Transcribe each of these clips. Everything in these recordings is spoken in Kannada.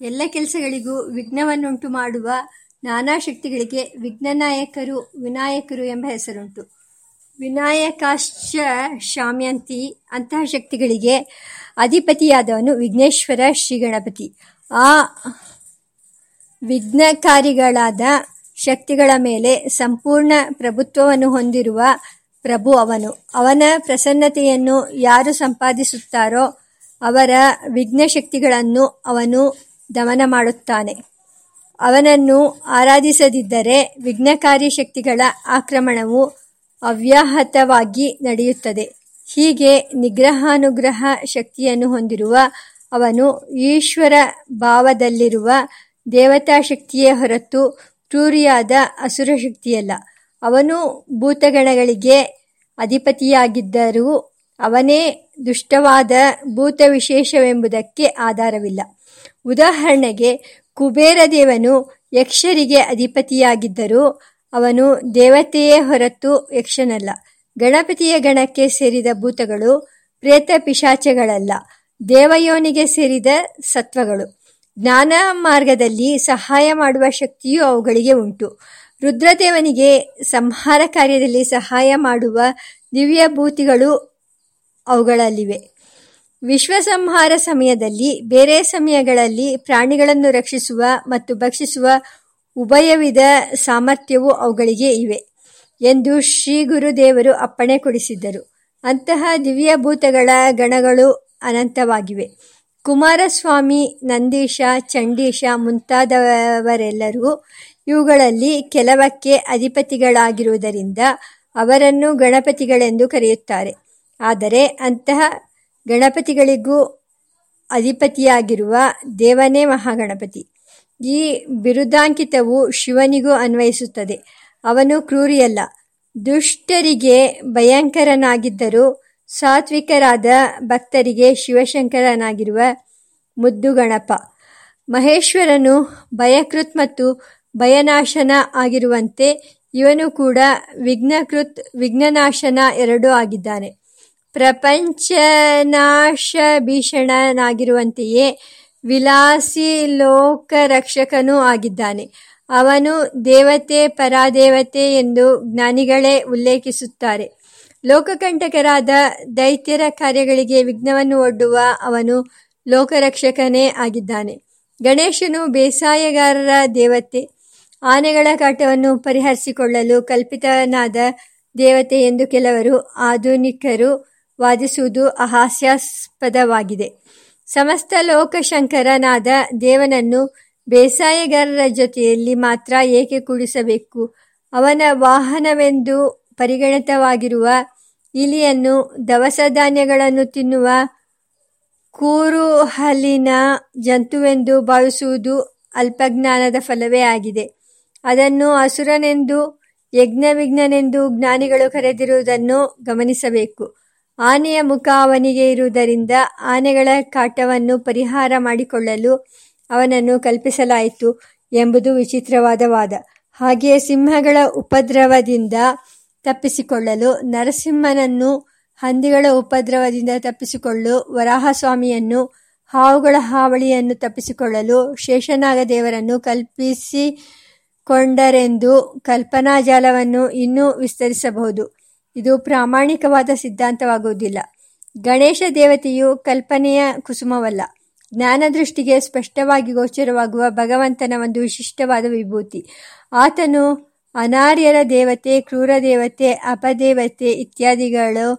ಎಲ್ಲ ಕೆಲಸಗಳಿಗೂ ವಿಘ್ನವನ್ನುಂಟು ಮಾಡುವ ನಾನಾ ಶಕ್ತಿಗಳಿಗೆ ವಿಘ್ನನಾಯಕರು, ವಿನಾಯಕರು ಎಂಬ ಹೆಸರುಂಟು. ವಿನಾಯಕಾಶ್ಚ ಶಾಮ್ಯಂತಿ ಅಂತಹ ಶಕ್ತಿಗಳಿಗೆ ಅಧಿಪತಿಯಾದವನು ವಿಘ್ನೇಶ್ವರ ಶ್ರೀಗಣಪತಿ. ಆ ವಿಘ್ನಕಾರಿಗಳಾದ ಶಕ್ತಿಗಳ ಮೇಲೆ ಸಂಪೂರ್ಣ ಪ್ರಭುತ್ವವನ್ನು ಹೊಂದಿರುವ ಪ್ರಭು ಅವನು. ಅವನ ಪ್ರಸನ್ನತೆಯನ್ನು ಯಾರು ಸಂಪಾದಿಸುತ್ತಾರೋ ಅವರ ವಿಘ್ನ ಶಕ್ತಿಗಳನ್ನು ಅವನು ದಮನ ಮಾಡುತ್ತಾನೆ. ಅವನನ್ನು ಆರಾಧಿಸದಿದ್ದರೆ ವಿಘ್ನಕಾರಿ ಶಕ್ತಿಗಳ ಆಕ್ರಮಣವು ಅವ್ಯಾಹತವಾಗಿ ನಡೆಯುತ್ತದೆ. ಹೀಗೆ ನಿಗ್ರಹಾನುಗ್ರಹ ಶಕ್ತಿಯನ್ನು ಹೊಂದಿರುವ ಅವನು ಈಶ್ವರ ಭಾವದಲ್ಲಿರುವ ದೇವತಾ ಶಕ್ತಿಯೇ ಹೊರತು ಕ್ರೂರಿಯಾದ ಅಸುರಶಕ್ತಿಯಲ್ಲ. ಅವನು ಭೂತಗಣಗಳಿಗೆ ಅಧಿಪತಿಯಾಗಿದ್ದರೂ ಅವನೇ ದುಷ್ಟವಾದ ಭೂತ ವಿಶೇಷವೆಂಬುದಕ್ಕೆ ಆಧಾರವಿಲ್ಲ. ಉದಾಹರಣೆಗೆ, ಕುಬೇರದೇವನು ಯಕ್ಷರಿಗೆ ಅಧಿಪತಿಯಾಗಿದ್ದರೂ ಅವನು ದೇವತೆಯೇ ಹೊರತು ಯಕ್ಷನಲ್ಲ. ಗಣಪತಿಯ ಗಣಕ್ಕೆ ಸೇರಿದ ಭೂತಗಳು ಪ್ರೇತ ಪಿಶಾಚಗಳಲ್ಲ, ದೇವಯೋನಿಗೆ ಸೇರಿದ ಸತ್ವಗಳು. ಜ್ಞಾನ ಮಾರ್ಗದಲ್ಲಿ ಸಹಾಯ ಮಾಡುವ ಶಕ್ತಿಯು ಅವುಗಳಿಗೆ ಉಂಟು. ರುದ್ರದೇವನಿಗೆ ಸಂಹಾರ ಕಾರ್ಯದಲ್ಲಿ ಸಹಾಯ ಮಾಡುವ ದಿವ್ಯಭೂತಿಗಳೂ ಅವುಗಳಲ್ಲಿವೆ. ವಿಶ್ವಸಂಹಾರ ಸಮಯದಲ್ಲಿ ಬೇರೆ ಸಮಯಗಳಲ್ಲಿ ಪ್ರಾಣಿಗಳನ್ನು ರಕ್ಷಿಸುವ ಮತ್ತು ಭಕ್ಷಿಸುವ ಉಭಯವಿಧ ಸಾಮರ್ಥ್ಯವು ಅವುಗಳಿಗೆ ಇವೆ ಎಂದು ಶ್ರೀ ಗುರುದೇವರು ಅಪ್ಪಣೆ ಕೊಡಿಸಿದ್ದರು. ಅಂತಹ ದಿವ್ಯಭೂತಗಳ ಗಣಗಳು ಅನಂತವಾಗಿವೆ. ಕುಮಾರಸ್ವಾಮಿ, ನಂದೀಶ, ಚಂಡೀಶ ಮುಂತಾದವರೆಲ್ಲರೂ ಇವುಗಳಲ್ಲಿ ಕೆಲವಕ್ಕೆ ಅಧಿಪತಿಗಳಾಗಿರುವುದರಿಂದ ಅವರನ್ನು ಗಣಪತಿಗಳೆಂದು ಕರೆಯುತ್ತಾರೆ. ಆದರೆ ಅಂತಹ ಗಣಪತಿಗಳಿಗೂ ಅಧಿಪತಿಯಾಗಿರುವ ದೇವನೇ ಮಹಾಗಣಪತಿ. ಈ ಬಿರುದಾಂಕಿತವು ಶಿವನಿಗೂ ಅನ್ವಯಿಸುತ್ತದೆ. ಅವನು ಕ್ರೂರಿಯಲ್ಲ, ದುಷ್ಟರಿಗೆ ಭಯಂಕರನಾಗಿದ್ದರೂ ಸಾತ್ವಿಕರಾದ ಭಕ್ತರಿಗೆ ಶಿವಶಂಕರನಾಗಿರುವ ಮುದ್ದು ಗಣಪ ಮಹೇಶ್ವರನು ಭಯಕೃತ್ ಮತ್ತು ಭಯನಾಶನ ಆಗಿರುವಂತೆ ಇವನು ಕೂಡ ವಿಘ್ನಕೃತ್, ವಿಘ್ನನಾಶನ ಎರಡೂ ಆಗಿದ್ದಾನೆ. ಪ್ರಪಂಚನಾಶಭೀಷಣನಾಗಿರುವಂತೆಯೇ ವಿಲಾಸಿ ಲೋಕರಕ್ಷಕನೂ ಆಗಿದ್ದಾನೆ. ಅವನು ದೇವತೆ ಪರಾದೇವತೆ ಎಂದು ಜ್ಞಾನಿಗಳೇ ಉಲ್ಲೇಖಿಸುತ್ತಾರೆ. ಲೋಕಕಂಟಕರಾದ ದೈತ್ಯರ ಕಾರ್ಯಗಳಿಗೆ ವಿಘ್ನವನ್ನು ಒಡ್ಡುವ ಅವನು ಲೋಕರಕ್ಷಕನೇ ಆಗಿದ್ದಾನೆ. ಗಣೇಶನು ಬೇಸಾಯಗಾರರ ದೇವತೆ, ಆನೆಗಳ ಕಾಟವನ್ನು ಪರಿಹರಿಸಿಕೊಳ್ಳಲು ಕಲ್ಪಿತನಾದ ದೇವತೆ ಎಂದು ಕೆಲವರು ಆಧುನಿಕರು ವಾದಿಸುವುದು ಹಾಸ್ಯಾಸ್ಪದವಾಗಿದೆ. ಸಮಸ್ತ ಲೋಕಶಂಕರನಾದ ದೇವನನ್ನು ಬೇಸಾಯಗಾರರ ಜೊತೆಯಲ್ಲಿ ಮಾತ್ರ ಏಕೆ ಕೂಡಿಸಬೇಕು. ಅವನ ವಾಹನವೆಂದು ಪರಿಗಣಿತವಾಗಿರುವ ಇಲಿಯನ್ನು ದವಸ ಧಾನ್ಯಗಳನ್ನು ತಿನ್ನುವ ಕೂರುಹಲಿನ ಜಂತುವೆಂದು ಭಾವಿಸುವುದು ಅಲ್ಪಜ್ಞಾನದ ಫಲವೇ ಆಗಿದೆ. ಅದನ್ನು ಅಸುರನೆಂದೂ ಯಜ್ಞವಿಘ್ನನೆಂದೂ ಜ್ಞಾನಿಗಳು ಕರೆದಿರುವುದನ್ನು ಗಮನಿಸಬೇಕು. ಆನೆಯ ಮುಖ ಅವನಿಗೆ ಇರುವುದರಿಂದ ಆನೆಗಳ ಕಾಟವನ್ನು ಪರಿಹಾರ ಮಾಡಿಕೊಳ್ಳಲು ಅವನನ್ನು ಕಲ್ಪಿಸಲಾಯಿತು ಎಂಬುದು ವಿಚಿತ್ರವಾದ ವಾದ. ಹಾಗೆಯೇ ಸಿಂಹಗಳ ಉಪದ್ರವದಿಂದ ತಪ್ಪಿಸಿಕೊಳ್ಳಲು ನರಸಿಂಹನನ್ನು ಹಂದಿಗಳ ಉಪದ್ರವದಿಂದ ತಪ್ಪಿಸಿಕೊಳ್ಳಲು ವರಾಹಸ್ವಾಮಿಯನ್ನು ಹಾವುಗಳ ಹಾವಳಿಯನ್ನು ತಪ್ಪಿಸಿಕೊಳ್ಳಲು ಶೇಷನಾಗದೇವರನ್ನು ಕಲ್ಪಿಸಿಕೊಂಡರೆಂದು ಕಲ್ಪನಾ ಜಾಲವನ್ನು ಇನ್ನೂ ವಿಸ್ತರಿಸಬಹುದು. ಇದು ಪ್ರಾಮಾಣಿಕವಾದ ಸಿದ್ಧಾಂತವಾಗುವುದಿಲ್ಲ. ಗಣೇಶ ದೇವತೆಯು ಕಲ್ಪನೆಯ ಕುಸುಮವಲ್ಲ. ಜ್ಞಾನದೃಷ್ಟಿಗೆ ಸ್ಪಷ್ಟವಾಗಿ ಗೋಚರವಾಗುವ ಭಗವಂತನ ಒಂದು ವಿಶಿಷ್ಟವಾದ ವಿಭೂತಿ. ಆತನು ಅನಾರ್ಯರ ದೇವತೆ, ಕ್ರೂರ ದೇವತೆ ಅಪದೇವತೆ ಇತ್ಯಾದಿಗಳು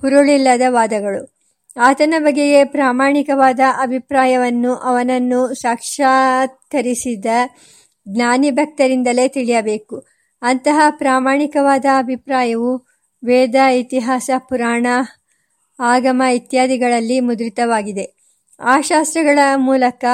ಹುರುಳಿಲ್ಲದ ವಾದಗಳು. ಆತನ ಬಗೆಗೆ ಪ್ರಾಮಾಣಿಕವಾದ ಅಭಿಪ್ರಾಯವನ್ನು ಅವನನ್ನು ಸಾಕ್ಷಾತ್ಕರಿಸಿದ ಜ್ಞಾನಿ ಭಕ್ತರಿಂದಲೇ ತಿಳಿಯಬೇಕು. ಅಂತಹ ಪ್ರಾಮಾಣಿಕವಾದ ಅಭಿಪ್ರಾಯವು ವೇದ, ಇತಿಹಾಸ, ಪುರಾಣ, ಆಗಮ ಇತ್ಯಾದಿಗಳಲ್ಲಿ ಮುದ್ರಿತವಾಗಿದೆ. ಆ ಶಾಸ್ತ್ರಗಳ ಮೂಲಕ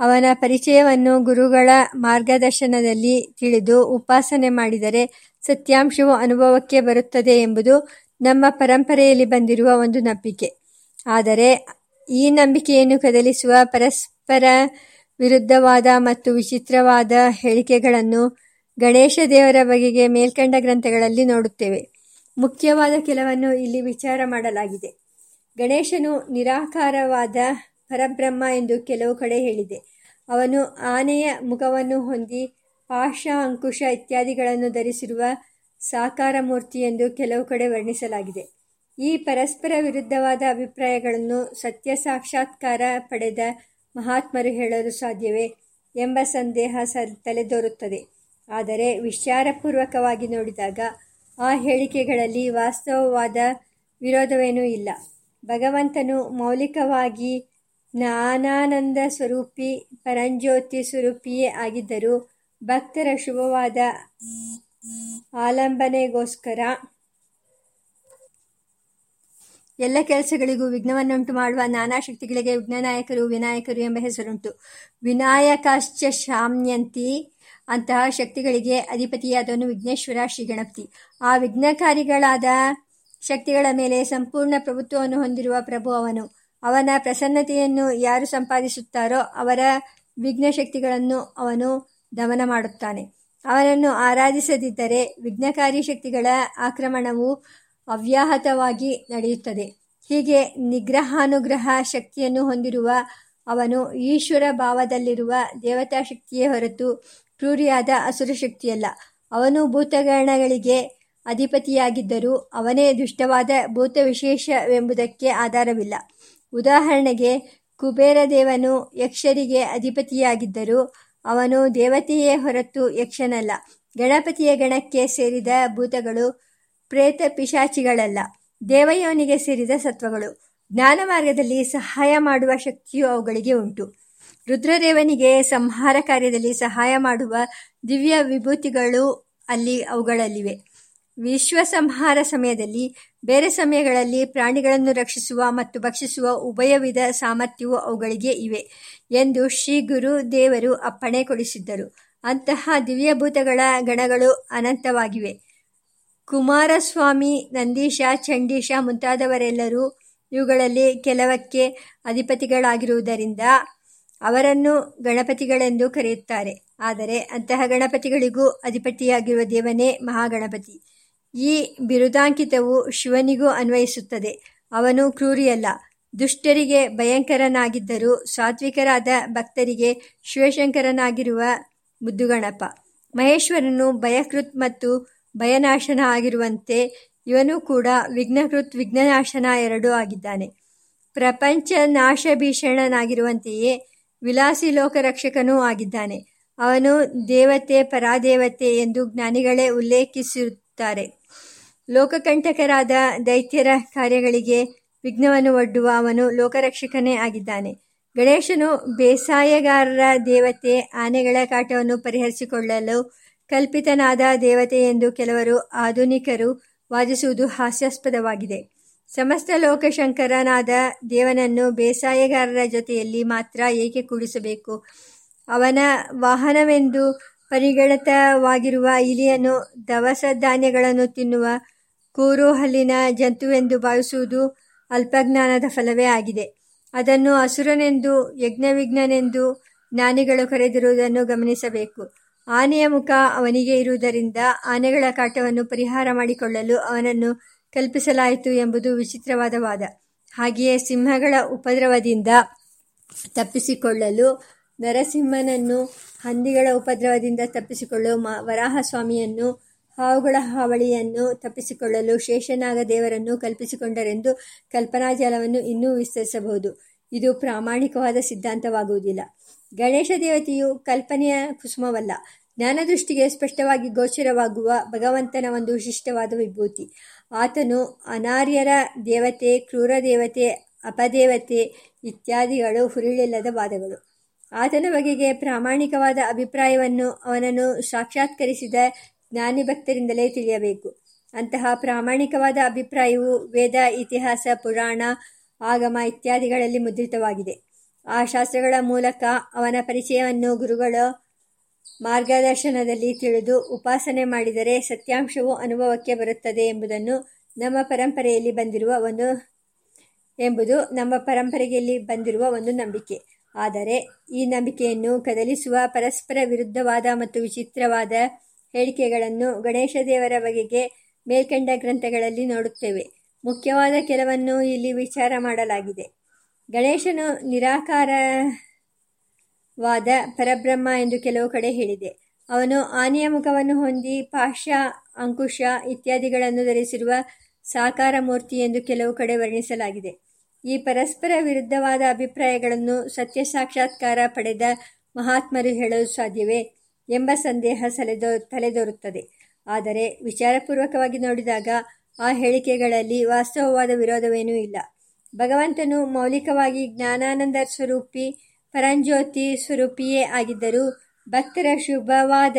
ಅವನ ಪರಿಚಯವನ್ನು ಗುರುಗಳ ಮಾರ್ಗದರ್ಶನದಲ್ಲಿ ತಿಳಿದು ಉಪಾಸನೆ ಮಾಡಿದರೆ ಸತ್ಯಾಂಶವು ಅನುಭವಕ್ಕೆ ಬರುತ್ತದೆ ಎಂಬುದು ನಮ್ಮ ಪರಂಪರೆಯಲ್ಲಿ ಬಂದಿರುವ ಒಂದು ನಂಬಿಕೆ. ಆದರೆ ಈ ನಂಬಿಕೆಯನ್ನು ಕದಲಿಸುವ ಪರಸ್ಪರ ವಿರುದ್ಧವಾದ ಮತ್ತು ವಿಚಿತ್ರವಾದ ಹೇಳಿಕೆಗಳನ್ನು ಗಣೇಶ ದೇವರ ಬಗೆಗೆ ಮೇಲ್ಕಂಡ ಗ್ರಂಥಗಳಲ್ಲಿ ನೋಡುತ್ತೇವೆ. ಮುಖ್ಯವಾದ ಕೆಲವನ್ನು ಇಲ್ಲಿ ವಿಚಾರ ಮಾಡಲಾಗಿದೆ. ಗಣೇಶನು ನಿರಾಕಾರವಾದ ಪರಬ್ರಹ್ಮ ಎಂದು ಕೆಲವು ಕಡೆ ಹೇಳಿದೆ. ಅವನು ಆನೆಯ ಮುಖವನ್ನು ಹೊಂದಿ ಪಾಶ ಅಂಕುಶ ಇತ್ಯಾದಿಗಳನ್ನು ಧರಿಸಿರುವ ಸಾಕಾರ ಮೂರ್ತಿ ಎಂದು ಕೆಲವು ಕಡೆ ವರ್ಣಿಸಲಾಗಿದೆ ಈ ಪರಸ್ಪರ ವಿರುದ್ಧವಾದ ಅಭಿಪ್ರಾಯಗಳನ್ನು ಸತ್ಯ ಸಾಕ್ಷಾತ್ಕಾರ ಪಡೆದ ಮಹಾತ್ಮರು ಹೇಳಲು ಸಾಧ್ಯವೇ ಎಂಬ ಸಂದೇಹ ಸ ತಲೆದೋರುತ್ತದೆ ಆದರೆ ವಿಚಾರಪೂರ್ವಕವಾಗಿ ನೋಡಿದಾಗ ಆ ಹೇಳಿಕೆಗಳಲ್ಲಿ ವಾಸ್ತವವಾದ ವಿರೋಧವೇನೂ ಇಲ್ಲ. ಭಗವಂತನು ಮೌಲಿಕವಾಗಿ ಜ್ಞಾನಾನಂದ ಸ್ವರೂಪಿ, ಪರಂಜ್ಯೋತಿ ಸ್ವರೂಪಿಯೇ ಆಗಿದ್ದರೂ ಭಕ್ತರ ಶುಭವಾದ ಆಲಂಬನೆಗೋಸ್ಕರ ಎಲ್ಲ ಕೆಲಸಗಳಿಗೂ ವಿಘ್ನವನ್ನುಂಟು ಮಾಡುವ ನಾನಾ ಶಕ್ತಿಗಳಿಗೆ ವಿಘ್ನನಾಯಕರು, ವಿನಾಯಕರು ಎಂಬ ಹೆಸರುಂಟು. ವಿನಾಯಕಾಶ್ಚ ಶಾಮ್ಯಂತಿ ಅಂತಹ ಶಕ್ತಿಗಳಿಗೆ ಅಧಿಪತಿಯಾದವನು ವಿಘ್ನೇಶ್ವರ ಶ್ರೀ ಗಣಪತಿ ಆ ವಿಘ್ನಕಾರಿಗಳಾದ ಶಕ್ತಿಗಳ ಮೇಲೆ ಸಂಪೂರ್ಣ ಪ್ರಭುತ್ವವನ್ನು ಹೊಂದಿರುವ ಪ್ರಭು ಅವನು. ಅವನ ಪ್ರಸನ್ನತೆಯನ್ನು ಯಾರು ಸಂಪಾದಿಸುತ್ತಾರೋ ಅವರ ವಿಘ್ನ ಶಕ್ತಿಗಳನ್ನು ಅವನು ದಮನ ಮಾಡುತ್ತಾನೆ. ಅವನನ್ನು ಆರಾಧಿಸದಿದ್ದರೆ ವಿಘ್ನಕಾರಿ ಶಕ್ತಿಗಳ ಆಕ್ರಮಣವು ಅವ್ಯಾಹತವಾಗಿ ನಡೆಯುತ್ತದೆ. ಹೀಗೆ ನಿಗ್ರಹಾನುಗ್ರಹ ಶಕ್ತಿಯನ್ನು ಹೊಂದಿರುವ ಅವನು ಈಶ್ವರ ಭಾವದಲ್ಲಿರುವ ದೇವತಾ ಶಕ್ತಿಯೇ ಹೊರತು ಕ್ರೂರಿಯಾದ ಅಸುರ ಶಕ್ತಿಯಲ್ಲ. ಅವನು ಭೂತಗಣಗಳಿಗೆ ಅಧಿಪತಿಯಾಗಿದ್ದರೂ ಅವನೇ ದುಷ್ಟವಾದ ಭೂತ ವಿಶೇಷವೆಂಬುದಕ್ಕೆ ಆಧಾರವಿಲ್ಲ. ಉದಾಹರಣೆಗೆ, ಕುಬೇರದೇವನು ಯಕ್ಷರಿಗೆ ಅಧಿಪತಿಯಾಗಿದ್ದರೂ ಅವನು ದೇವತೆಯೇ ಹೊರತು ಯಕ್ಷನಲ್ಲ. ಗಣಪತಿಯ ಗಣಕ್ಕೆ ಸೇರಿದ ಭೂತಗಳು ಪ್ರೇತ ಪಿಶಾಚಿಗಳಲ್ಲ. ದೇವಯೋನಿಗೆ ಸೇರಿದ ಸತ್ವಗಳು. ಜ್ಞಾನ ಮಾರ್ಗದಲ್ಲಿ ಸಹಾಯ ಮಾಡುವ ಶಕ್ತಿಯು ಅವುಗಳಿಗೆ ಉಂಟು. ರುದ್ರದೇವನಿಗೆ ಸಂಹಾರ ಕಾರ್ಯದಲ್ಲಿ ಸಹಾಯ ಮಾಡುವ ದಿವ್ಯ ವಿಭೂತಿಗಳು ಅಲ್ಲಿ ಅವುಗಳಲ್ಲಿವೆ. ವಿಶ್ವ ಸಂಹಾರ ಸಮಯದಲ್ಲಿ ಬೇರೆ ಸಮಯಗಳಲ್ಲಿ ಪ್ರಾಣಿಗಳನ್ನು ರಕ್ಷಿಸುವ ಮತ್ತು ಭಕ್ಷಿಸುವ ಉಭಯ ವಿಧ ಸಾಮರ್ಥ್ಯವು ಅವುಗಳಿಗೆ ಇವೆ ಎಂದು ಶ್ರೀ ಗುರು ದೇವರು ಅಪ್ಪಣೆ ಕೊಡಿಸಿದ್ದರು. ಅಂತಹ ದಿವ್ಯಭೂತಗಳ ಗಣಗಳು ಅನಂತವಾಗಿವೆ. ಕುಮಾರಸ್ವಾಮಿ, ನಂದೀಶ, ಚಂಡೀಶ ಮುಂತಾದವರೆಲ್ಲರೂ ಇವುಗಳಲ್ಲಿ ಕೆಲವಕ್ಕೆ ಅಧಿಪತಿಗಳಾಗಿರುವುದರಿಂದ ಅವರನ್ನು ಗಣಪತಿಗಳೆಂದು ಕರೆಯುತ್ತಾರೆ. ಆದರೆ ಅಂತಹ ಗಣಪತಿಗಳಿಗೂ ಅಧಿಪತಿಯಾಗಿರುವ ದೇವನೇ ಮಹಾಗಣಪತಿ. ಈ ಬಿರುದಾಂಕಿತವು ಶಿವನಿಗೂ ಅನ್ವಯಿಸುತ್ತದೆ. ಅವನು ಕ್ರೂರಿಯಲ್ಲ. ದುಷ್ಟರಿಗೆ ಭಯಂಕರನಾಗಿದ್ದರೂ ಸಾತ್ವಿಕರಾದ ಭಕ್ತರಿಗೆ ಶಿವಶಂಕರನಾಗಿರುವ ಮುದ್ದುಗಣಪ. ಮಹೇಶ್ವರನು ಭಯಕೃತ್ ಮತ್ತು ಭಯನಾಶನ ಆಗಿರುವಂತೆ ಇವನು ಕೂಡ ವಿಘ್ನಕೃತ್ ವಿಘ್ನನಾಶನ ಎರಡೂ ಆಗಿದ್ದಾನೆ. ಪ್ರಪಂಚ ನಾಶಭೀಷಣನಾಗಿರುವಂತೆಯೇ ವಿಲಾಸಿ ಲೋಕರಕ್ಷಕನೂ ಆಗಿದ್ದಾನೆ. ಅವನು ದೇವತೆ ಪರಾದೇವತೆ ಎಂದು ಜ್ಞಾನಿಗಳೇ ಉಲ್ಲೇಖಿಸುತ್ತಾರೆ ಲೋಕಕಂಟಕರಾದ ದೈತ್ಯರ ಕಾರ್ಯಗಳಿಗೆ ವಿಘ್ನವನ್ನು ಒಡ್ಡುವ ಅವನು ಲೋಕರಕ್ಷಕನೇ ಆಗಿದ್ದಾನೆ. ಗಣೇಶನು ಬೇಸಾಯಗಾರರ ದೇವತೆ ಆನೆಗಳ ಕಾಟವನ್ನು ಪರಿಹರಿಸಿಕೊಳ್ಳಲು ಕಲ್ಪಿತನಾದ ದೇವತೆ ಎಂದು ಕೆಲವರು ಆಧುನಿಕರು ವಾದಿಸುವುದು ಹಾಸ್ಯಾಸ್ಪದವಾಗಿದೆ. ಸಮಸ್ತ ಲೋಕಶಂಕರನಾದ ದೇವನನ್ನು ಬೇಸಾಯಗಾರರ ಜೊತೆಯಲ್ಲಿ ಮಾತ್ರ ಏಕೆ ಕೂಡಿಸಬೇಕು? ಅವನ ವಾಹನವೆಂದು ಪರಿಗಣಿತವಾಗಿರುವ ಇಲಿಯನ್ನು ದವಸ ಧಾನ್ಯಗಳನ್ನು ತಿನ್ನುವ ಕೂರು ಹಲ್ಲಿನ ಜಂತುವೆಂದು ಭಾವಿಸುವುದು ಅಲ್ಪಜ್ಞಾನದ ಫಲವೇ ಆಗಿದೆ. ಅದನ್ನು ಹಸುರನೆಂದು ಯಜ್ಞವಿಘ್ನನೆಂದು ಜ್ಞಾನಿಗಳು ಕರೆದಿರುವುದನ್ನು ಗಮನಿಸಬೇಕು. ಆನೆಯ ಮುಖ ಅವನಿಗೆ ಇರುವುದರಿಂದ ಆನೆಗಳ ಕಾಟವನ್ನು ಪರಿಹಾರ ಮಾಡಿಕೊಳ್ಳಲು ಅವನನ್ನು ಕಲ್ಪಿಸಲಾಯಿತು ಎಂಬುದು ವಿಚಿತ್ರವಾದ ವಾದ. ಹಾಗೆಯೇ ಸಿಂಹಗಳ ಉಪದ್ರವದಿಂದ ತಪ್ಪಿಸಿಕೊಳ್ಳಲು ನರಸಿಂಹನನ್ನು, ಹಂದಿಗಳ ಉಪದ್ರವದಿಂದ ತಪ್ಪಿಸಿಕೊಳ್ಳಲು ಮ, ವರಾಹಸ್ವಾಮಿಯನ್ನು, ಹಾವುಗಳ ಹಾವಳಿಯನ್ನು ತಪ್ಪಿಸಿಕೊಳ್ಳಲು ಶೇಷನಾಗ ದೇವರನ್ನು ಕಲ್ಪಿಸಿಕೊಂಡರೆಂದು ಕಲ್ಪನಾಜಾಲವನ್ನು ಇನ್ನೂ ವಿಸ್ತರಿಸಬಹುದು. ಇದು ಪ್ರಾಮಾಣಿಕವಾದ ಸಿದ್ಧಾಂತವಾಗುವುದಿಲ್ಲ. ಗಣೇಶ ದೇವತೆಯು ಕಲ್ಪನೆಯ ಕುಸುಮವಲ್ಲ. ಜ್ಞಾನದೃಷ್ಟಿಗೆ ಸ್ಪಷ್ಟವಾಗಿ ಗೋಚರವಾಗುವ ಭಗವಂತನ ಒಂದು ವಿಶಿಷ್ಟವಾದ ವಿಭೂತಿ. ಆತನು ಅನಾರ್ಯರ ದೇವತೆ, ಕ್ರೂರ ದೇವತೆ, ಅಪದೇವತೆ ಇತ್ಯಾದಿಗಳು ಹುರುಳಿಲ್ಲದ ವಾದಗಳು. ಆತನ ಬಗೆಗೆ ಪ್ರಾಮಾಣಿಕವಾದ ಅಭಿಪ್ರಾಯವನ್ನು ಅವನನ್ನು ಸಾಕ್ಷಾತ್ಕರಿಸಿದ ಜ್ಞಾನಿ ಭಕ್ತರಿಂದಲೇ ತಿಳಿಯಬೇಕು. ಅಂತಹ ಪ್ರಾಮಾಣಿಕವಾದ ಅಭಿಪ್ರಾಯವು ವೇದ, ಇತಿಹಾಸ, ಪುರಾಣ, ಆಗಮ ಇತ್ಯಾದಿಗಳಲ್ಲಿ ಮುದ್ರಿತವಾಗಿದೆ. ಆ ಶಾಸ್ತ್ರಗಳ ಮೂಲಕ ಅವನ ಪರಿಚಯವನ್ನು ಗುರುಗಳ ಮಾರ್ಗದರ್ಶನದಲ್ಲಿ ತಿಳಿದು ಉಪಾಸನೆ ಮಾಡಿದರೆ ಸತ್ಯಾಂಶವು ಅನುಭವಕ್ಕೆ ಬರುತ್ತದೆ ಎಂಬುದನ್ನು ನಮ್ಮ ಪರಂಪರೆಯಲ್ಲಿ ಬಂದಿರುವ ಒಂದು, ಎಂಬುದು ನಮ್ಮ ಪರಂಪರೆಯಲ್ಲಿ ಬಂದಿರುವ ಒಂದು ನಂಬಿಕೆ. ಆದರೆ ಈ ನಂಬಿಕೆಯನ್ನು ಕದಲಿಸುವ ಪರಸ್ಪರ ವಿರುದ್ಧವಾದ ಮತ್ತು ವಿಚಿತ್ರವಾದ ಹೇಳಿಕೆಗಳನ್ನು ಗಣೇಶ ದೇವರ ಬಗೆಗೆ ಮೇಲ್ಕಂಡ ಗ್ರಂಥಗಳಲ್ಲಿ ನೋಡುತ್ತೇವೆ. ಮುಖ್ಯವಾದ ಕೆಲವನ್ನು ಇಲ್ಲಿ ವಿಚಾರ ಮಾಡಲಾಗಿದೆ. ಗಣೇಶನು ನಿರಾಕಾರ ವಾದ ಪರಬ್ರಹ್ಮ ಎಂದು ಕೆಲವು ಕಡೆ ಹೇಳಿದೆ. ಅವನು ಆನೆಯ ಮುಖವನ್ನು ಹೊಂದಿ ಪಾಶ್ಯ ಅಂಕುಶ ಇತ್ಯಾದಿಗಳನ್ನು ಧರಿಸಿರುವ ಸಾಕಾರ ಮೂರ್ತಿ ಎಂದು ಕೆಲವು ಕಡೆ ವರ್ಣಿಸಲಾಗಿದೆ. ಈ ಪರಸ್ಪರ ವಿರುದ್ಧವಾದ ಅಭಿಪ್ರಾಯಗಳನ್ನು ಸತ್ಯ ಸಾಕ್ಷಾತ್ಕಾರ ಪಡೆದ ಮಹಾತ್ಮರು ಹೇಳಲು ಸಾಧ್ಯವೇ ಎಂಬ ಸಂದೇಹ ಸಲೆದೋ, ತಲೆದೋರುತ್ತದೆ. ಆದರೆ ವಿಚಾರಪೂರ್ವಕವಾಗಿ ನೋಡಿದಾಗ ಆ ಹೇಳಿಕೆಗಳಲ್ಲಿ ವಾಸ್ತವವಾದ ವಿರೋಧವೇನೂ ಇಲ್ಲ. ಭಗವಂತನು ಮೌಲಿಕವಾಗಿ ಜ್ಞಾನಾನಂದ ಸ್ವರೂಪಿ ಪರಂಜ್ಯೋತಿ ಸ್ವರೂಪಿಯೇ ಆಗಿದ್ದರು ಭಕ್ತರ ಶುಭವಾದ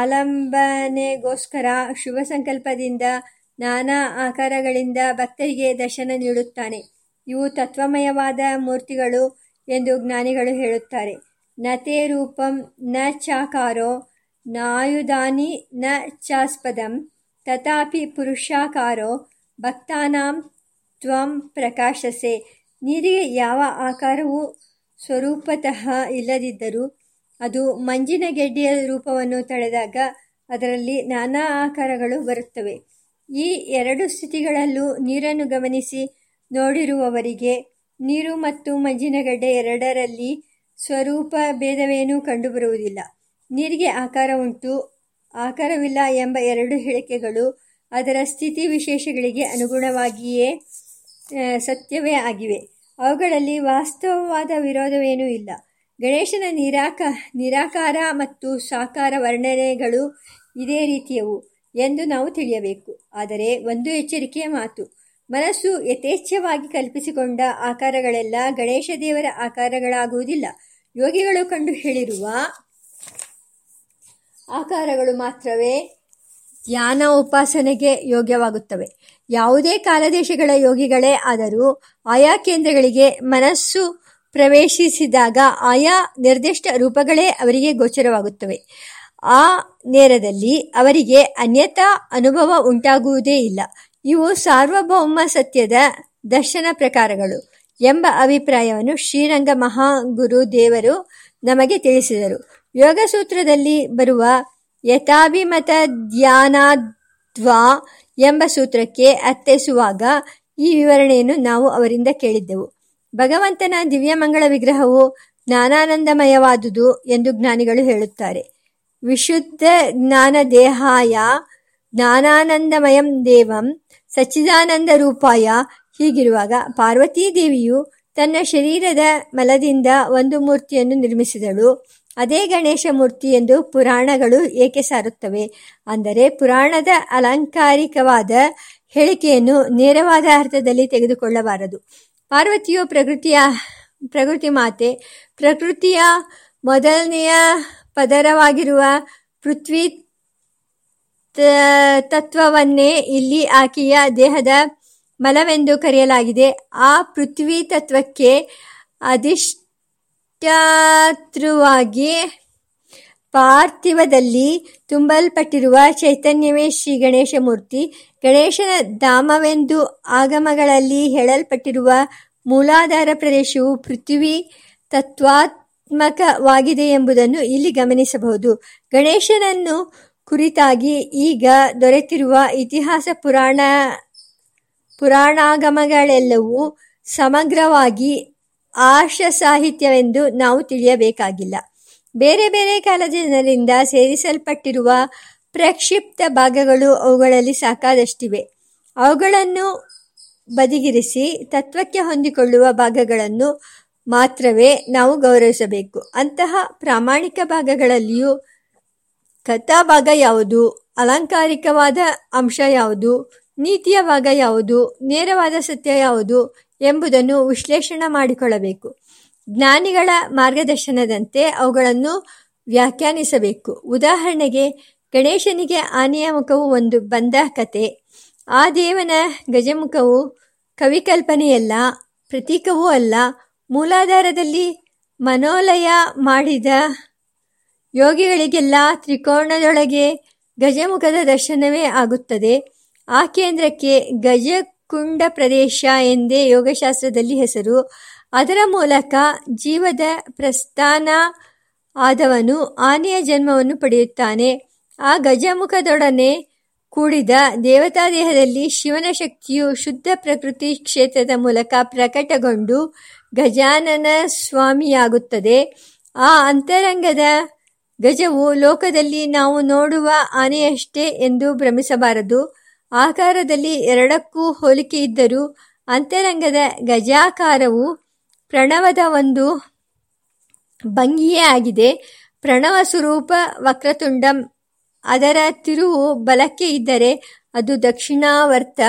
ಆಲಂಬನೆಗೋಸ್ಕರ ಶುಭ ಸಂಕಲ್ಪದಿಂದ ನಾನಾ ಆಕಾರಗಳಿಂದ ಭಕ್ತರಿಗೆ ದರ್ಶನ ನೀಡುತ್ತಾನೆ. ಇವು ತತ್ವಮಯವಾದ ಮೂರ್ತಿಗಳು ಎಂದು ಜ್ಞಾನಿಗಳು ಹೇಳುತ್ತಾರೆ. ನತೆ ರೂಪಂ ನ ಚಾಕಾರೋ ನಾಯುಧಾನಿ ನ ಚಾಸ್ಪದಂ, ತಥಾಪಿ ಪುರುಷಾಕಾರೋ, ಭಕ್ತಾನಾಂ ತ್ವಂ ಪ್ರಕಾಶಸೆ. ನೀರಿಗೆ ಯಾವ ಆಕಾರವೂ ಸ್ವರೂಪತಃ ಇಲ್ಲದಿದ್ದರೂ ಅದು ಮಂಜಿನ ಗೆಡ್ಡೆಯ ರೂಪವನ್ನು ತಳೆದಾಗ ಅದರಲ್ಲಿ ನಾನಾ ಆಕಾರಗಳು ಬರುತ್ತವೆ. ಈ ಎರಡು ಸ್ಥಿತಿಗಳಲ್ಲೂ ನೀರನ್ನು ಗಮನಿಸಿ ನೋಡಿರುವವರಿಗೆ ನೀರು ಮತ್ತು ಮಂಜಿನಗಡ್ಡೆ ಎರಡರಲ್ಲಿ ಸ್ವರೂಪ ಭೇದವೇನೂ ಕಂಡುಬರುವುದಿಲ್ಲ. ನೀರಿಗೆ ಆಕಾರ ಉಂಟು, ಆಕಾರವಿಲ್ಲ ಎಂಬ ಎರಡು ಹೇಳಿಕೆಗಳು ಅದರ ಸ್ಥಿತಿ ವಿಶೇಷಗಳಿಗೆ ಅನುಗುಣವಾಗಿಯೇ ಸತ್ಯವೇ ಆಗಿವೆ. ಅವುಗಳಲ್ಲಿ ವಾಸ್ತವವಾದ ವಿರೋಧವೇನೂ ಇಲ್ಲ. ಗಣೇಶನ ನಿರಾಕ, ನಿರಾಕಾರ ಮತ್ತು ಸಾಕಾರ ವರ್ಣನೆಗಳು ಇದೇ ರೀತಿಯವು ಎಂದು ನಾವು ತಿಳಿಯಬೇಕು. ಆದರೆ ಒಂದು ಎಚ್ಚರಿಕೆಯ ಮಾತು. ಮನಸ್ಸು ಯಥೇಚ್ಛವಾಗಿ ಕಲ್ಪಿಸಿಕೊಂಡ ಆಕಾರಗಳೆಲ್ಲ ಗಣೇಶ ದೇವರ ಆಕಾರಗಳಾಗುವುದಿಲ್ಲ. ಯೋಗಿಗಳು ಕಂಡು ಹೇಳಿರುವ ಆಕಾರಗಳು ಮಾತ್ರವೇ ಧ್ಯಾನ ಉಪಾಸನೆಗೆ ಯೋಗ್ಯವಾಗುತ್ತವೆ. ಯಾವುದೇ ಕಾಲದೇಶಗಳ ಯೋಗಿಗಳೇ ಆದರೂ ಆಯಾ ಕೇಂದ್ರಗಳಿಗೆ ಮನಸ್ಸು ಪ್ರವೇಶಿಸಿದಾಗ ಆಯಾ ನಿರ್ದಿಷ್ಟ ರೂಪಗಳೇ ಅವರಿಗೆ ಗೋಚರವಾಗುತ್ತವೆ. ಆ ನೇರದಲ್ಲಿ ಅವರಿಗೆ ಅನ್ಯತಾ ಅನುಭವ ಉಂಟಾಗುವುದೇ ಇಲ್ಲ. ಇವು ಸಾರ್ವಭೌಮ ಸತ್ಯದ ದರ್ಶನ ಪ್ರಕಾರಗಳು ಎಂಬ ಅಭಿಪ್ರಾಯವನ್ನು ಶ್ರೀರಂಗ ಮಹಾಗುರು ದೇವರು ನಮಗೆ ತಿಳಿಸಿದರು. ಯೋಗಸೂತ್ರದಲ್ಲಿ ಬರುವ ಯಥಾಭಿಮತ ಧ್ಯಾನಾದ್ವಾ ಎಂಬ ಸೂತ್ರಕ್ಕೆ ಅರ್ಥೈಸುವಾಗ ಈ ವಿವರಣೆಯನ್ನು ನಾವು ಅವರಿಂದ ಕೇಳಿದ್ದೆವು. ಭಗವಂತನ ದಿವ್ಯಮಂಗಳ ವಿಗ್ರಹವು ಜ್ಞಾನಾನಂದಮಯವಾದುದು ಎಂದು ಜ್ಞಾನಿಗಳು ಹೇಳುತ್ತಾರೆ. ವಿಶುದ್ಧ ಜ್ಞಾನ ದೇಹಾಯ ಜ್ಞಾನಾನಂದಮಯಂ ದೇವಂ ಸಚ್ಚಿದಾನಂದ ರೂಪಾಯ ಹೀಗಿರುವಾಗ ಪಾರ್ವತೀ ದೇವಿಯು ತನ್ನ ಶರೀರದ ಮಲದಿಂದ ಒಂದು ಮೂರ್ತಿಯನ್ನು ನಿರ್ಮಿಸಿದಳು. ಅದೇ ಗಣೇಶ ಮೂರ್ತಿ ಎಂದು ಪುರಾಣಗಳು ಏಕೆ ಸಾರುತ್ತವೆ? ಅಂದರೆ ಪುರಾಣದ ಅಲಂಕಾರಿಕವಾದ ಹೇಳಿಕೆಯನ್ನು ನೇರವಾದ ಅರ್ಥದಲ್ಲಿ ತೆಗೆದುಕೊಳ್ಳಬಾರದು. ಪಾರ್ವತಿಯು ಪ್ರಕೃತಿಯ, ಪ್ರಕೃತಿ ಮಾತೆ, ಪ್ರಕೃತಿಯ ಮೊದಲನೆಯ ಪದರವಾಗಿರುವ ಪೃಥ್ವಿ ತತ್ವವನ್ನೇ ಇಲ್ಲಿ ಆಕೆಯ ದೇಹದ ಮಲವೆಂದು ಕರೆಯಲಾಗಿದೆ. ಆ ಪೃಥ್ವಿ ತತ್ವಕ್ಕೆ ಅಧಿಷ್ಠಾತೃವಾಗಿ ಪಾರ್ಥಿವದಲ್ಲಿ ತುಂಬಲ್ಪಟ್ಟಿರುವ ಚೈತನ್ಯವೇ ಶ್ರೀ ಗಣೇಶ ಮೂರ್ತಿ ಗಣೇಶನ ಧಾಮವೆಂದು ಆಗಮಗಳಲ್ಲಿ ಹೇಳಲ್ಪಟ್ಟಿರುವ ಮೂಲಾಧಾರ ಪ್ರದೇಶವು ಪೃಥ್ವಿ ತತ್ವಾತ್ಮಕವಾಗಿದೆ ಎಂಬುದನ್ನು ಇಲ್ಲಿ ಗಮನಿಸಬಹುದು. ಗಣೇಶನನ್ನು ಕುರಿತಾಗಿ ಈಗ ದೊರೆತಿರುವ ಇತಿಹಾಸ ಪುರಾಣ, ಪುರಾಣಾಗಮಗಳೆಲ್ಲವೂ ಸಮಗ್ರವಾಗಿ ಆರ್ಷ ಸಾಹಿತ್ಯವೆಂದು ನಾವು ತಿಳಿಯಬೇಕಾಗಿಲ್ಲ. ಬೇರೆ ಬೇರೆ ಕಾಲದ ಜನರಿಂದ ಸೇರಿಸಲ್ಪಟ್ಟಿರುವ ಪ್ರಕ್ಷಿಪ್ತ ಭಾಗಗಳು ಅವುಗಳಲ್ಲಿ ಸಾಕಾದಷ್ಟಿವೆ. ಅವುಗಳನ್ನು ಬದಿಗಿರಿಸಿ ತತ್ವಕ್ಕೆ ಹೊಂದಿಕೊಳ್ಳುವ ಭಾಗಗಳನ್ನು ಮಾತ್ರವೇ ನಾವು ಗೌರವಿಸಬೇಕು. ಅಂತಹ ಪ್ರಾಮಾಣಿಕ ಭಾಗಗಳಲ್ಲಿಯೂ ಕಥಾ ಭಾಗ ಯಾವುದು, ಅಲಂಕಾರಿಕವಾದ ಅಂಶ ಯಾವುದು, ನೀತಿಯ ಭಾಗ ಯಾವುದು, ನೇರವಾದ ಸತ್ಯ ಯಾವುದು ಎಂಬುದನ್ನು ವಿಶ್ಲೇಷಣೆ ಮಾಡಿಕೊಳ್ಳಬೇಕು. ಜ್ಞಾನಿಗಳ ಮಾರ್ಗದರ್ಶನದಂತೆ ಅವುಗಳನ್ನು ವ್ಯಾಖ್ಯಾನಿಸಬೇಕು. ಉದಾಹರಣೆಗೆ, ಗಣೇಶನಿಗೆ ಆನೆಯ ಮುಖವು ಒಂದು ಬಂದ ಕತೆ. ಆ ದೇವನ ಗಜಮುಖವು ಕವಿಕಲ್ಪನೆಯಲ್ಲ, ಪ್ರತೀಕವೂ ಅಲ್ಲ. ಮೂಲಾಧಾರದಲ್ಲಿ ಮನೋಲಯ ಮಾಡಿದ ಯೋಗಿಗಳಿಗೆಲ್ಲ ತ್ರಿಕೋಣದೊಳಗೆ ಗಜಮುಖದ ದರ್ಶನವೇ ಆಗುತ್ತದೆ. ಆ ಕೇಂದ್ರಕ್ಕೆ ಗಜಕುಂಡ ಪ್ರದೇಶ ಎಂದೇ ಯೋಗಶಾಸ್ತ್ರದಲ್ಲಿ ಹೆಸರು. ಅದರ ಮೂಲಕ ಜೀವದ ಪ್ರಸ್ಥಾನ ಆದವನು ಆನೆಯ ಜನ್ಮವನ್ನು ಪಡೆಯುತ್ತಾನೆ. ಆ ಗಜಮುಖದೊಡನೆ ಕೂಡಿದ ದೇವತಾ ದೇಹದಲ್ಲಿ ಶಿವನ ಶಕ್ತಿಯು ಶುದ್ಧ ಪ್ರಕೃತಿ ಕ್ಷೇತ್ರದ ಮೂಲಕ ಪ್ರಕಟಗೊಂಡು ಗಜಾನನ ಸ್ವಾಮಿಯಾಗುತ್ತದೆ. ಆ ಅಂತರಂಗದ ಗಜವು ಲೋಕದಲ್ಲಿ ನಾವು ನೋಡುವ ಆನೆಯಷ್ಟೇ ಎಂದು ಭ್ರಮಿಸಬಾರದು. ಆಕಾರದಲ್ಲಿ ಎರಡಕ್ಕೂ ಹೋಲಿಕೆ ಇದ್ದರೂ ಅಂತರಂಗದ ಗಜಾಕಾರವು ಪ್ರಣವದ ಒಂದು ಭಂಗಿಯೇ ಆಗಿದೆ. ಪ್ರಣವ ಸ್ವರೂಪ ವಕ್ರತುಂಡಂ. ಅದರ ತಿರುವು ಬಲಕ್ಕೆ ಇದ್ದರೆ ಅದು ದಕ್ಷಿಣಾವರ್ತ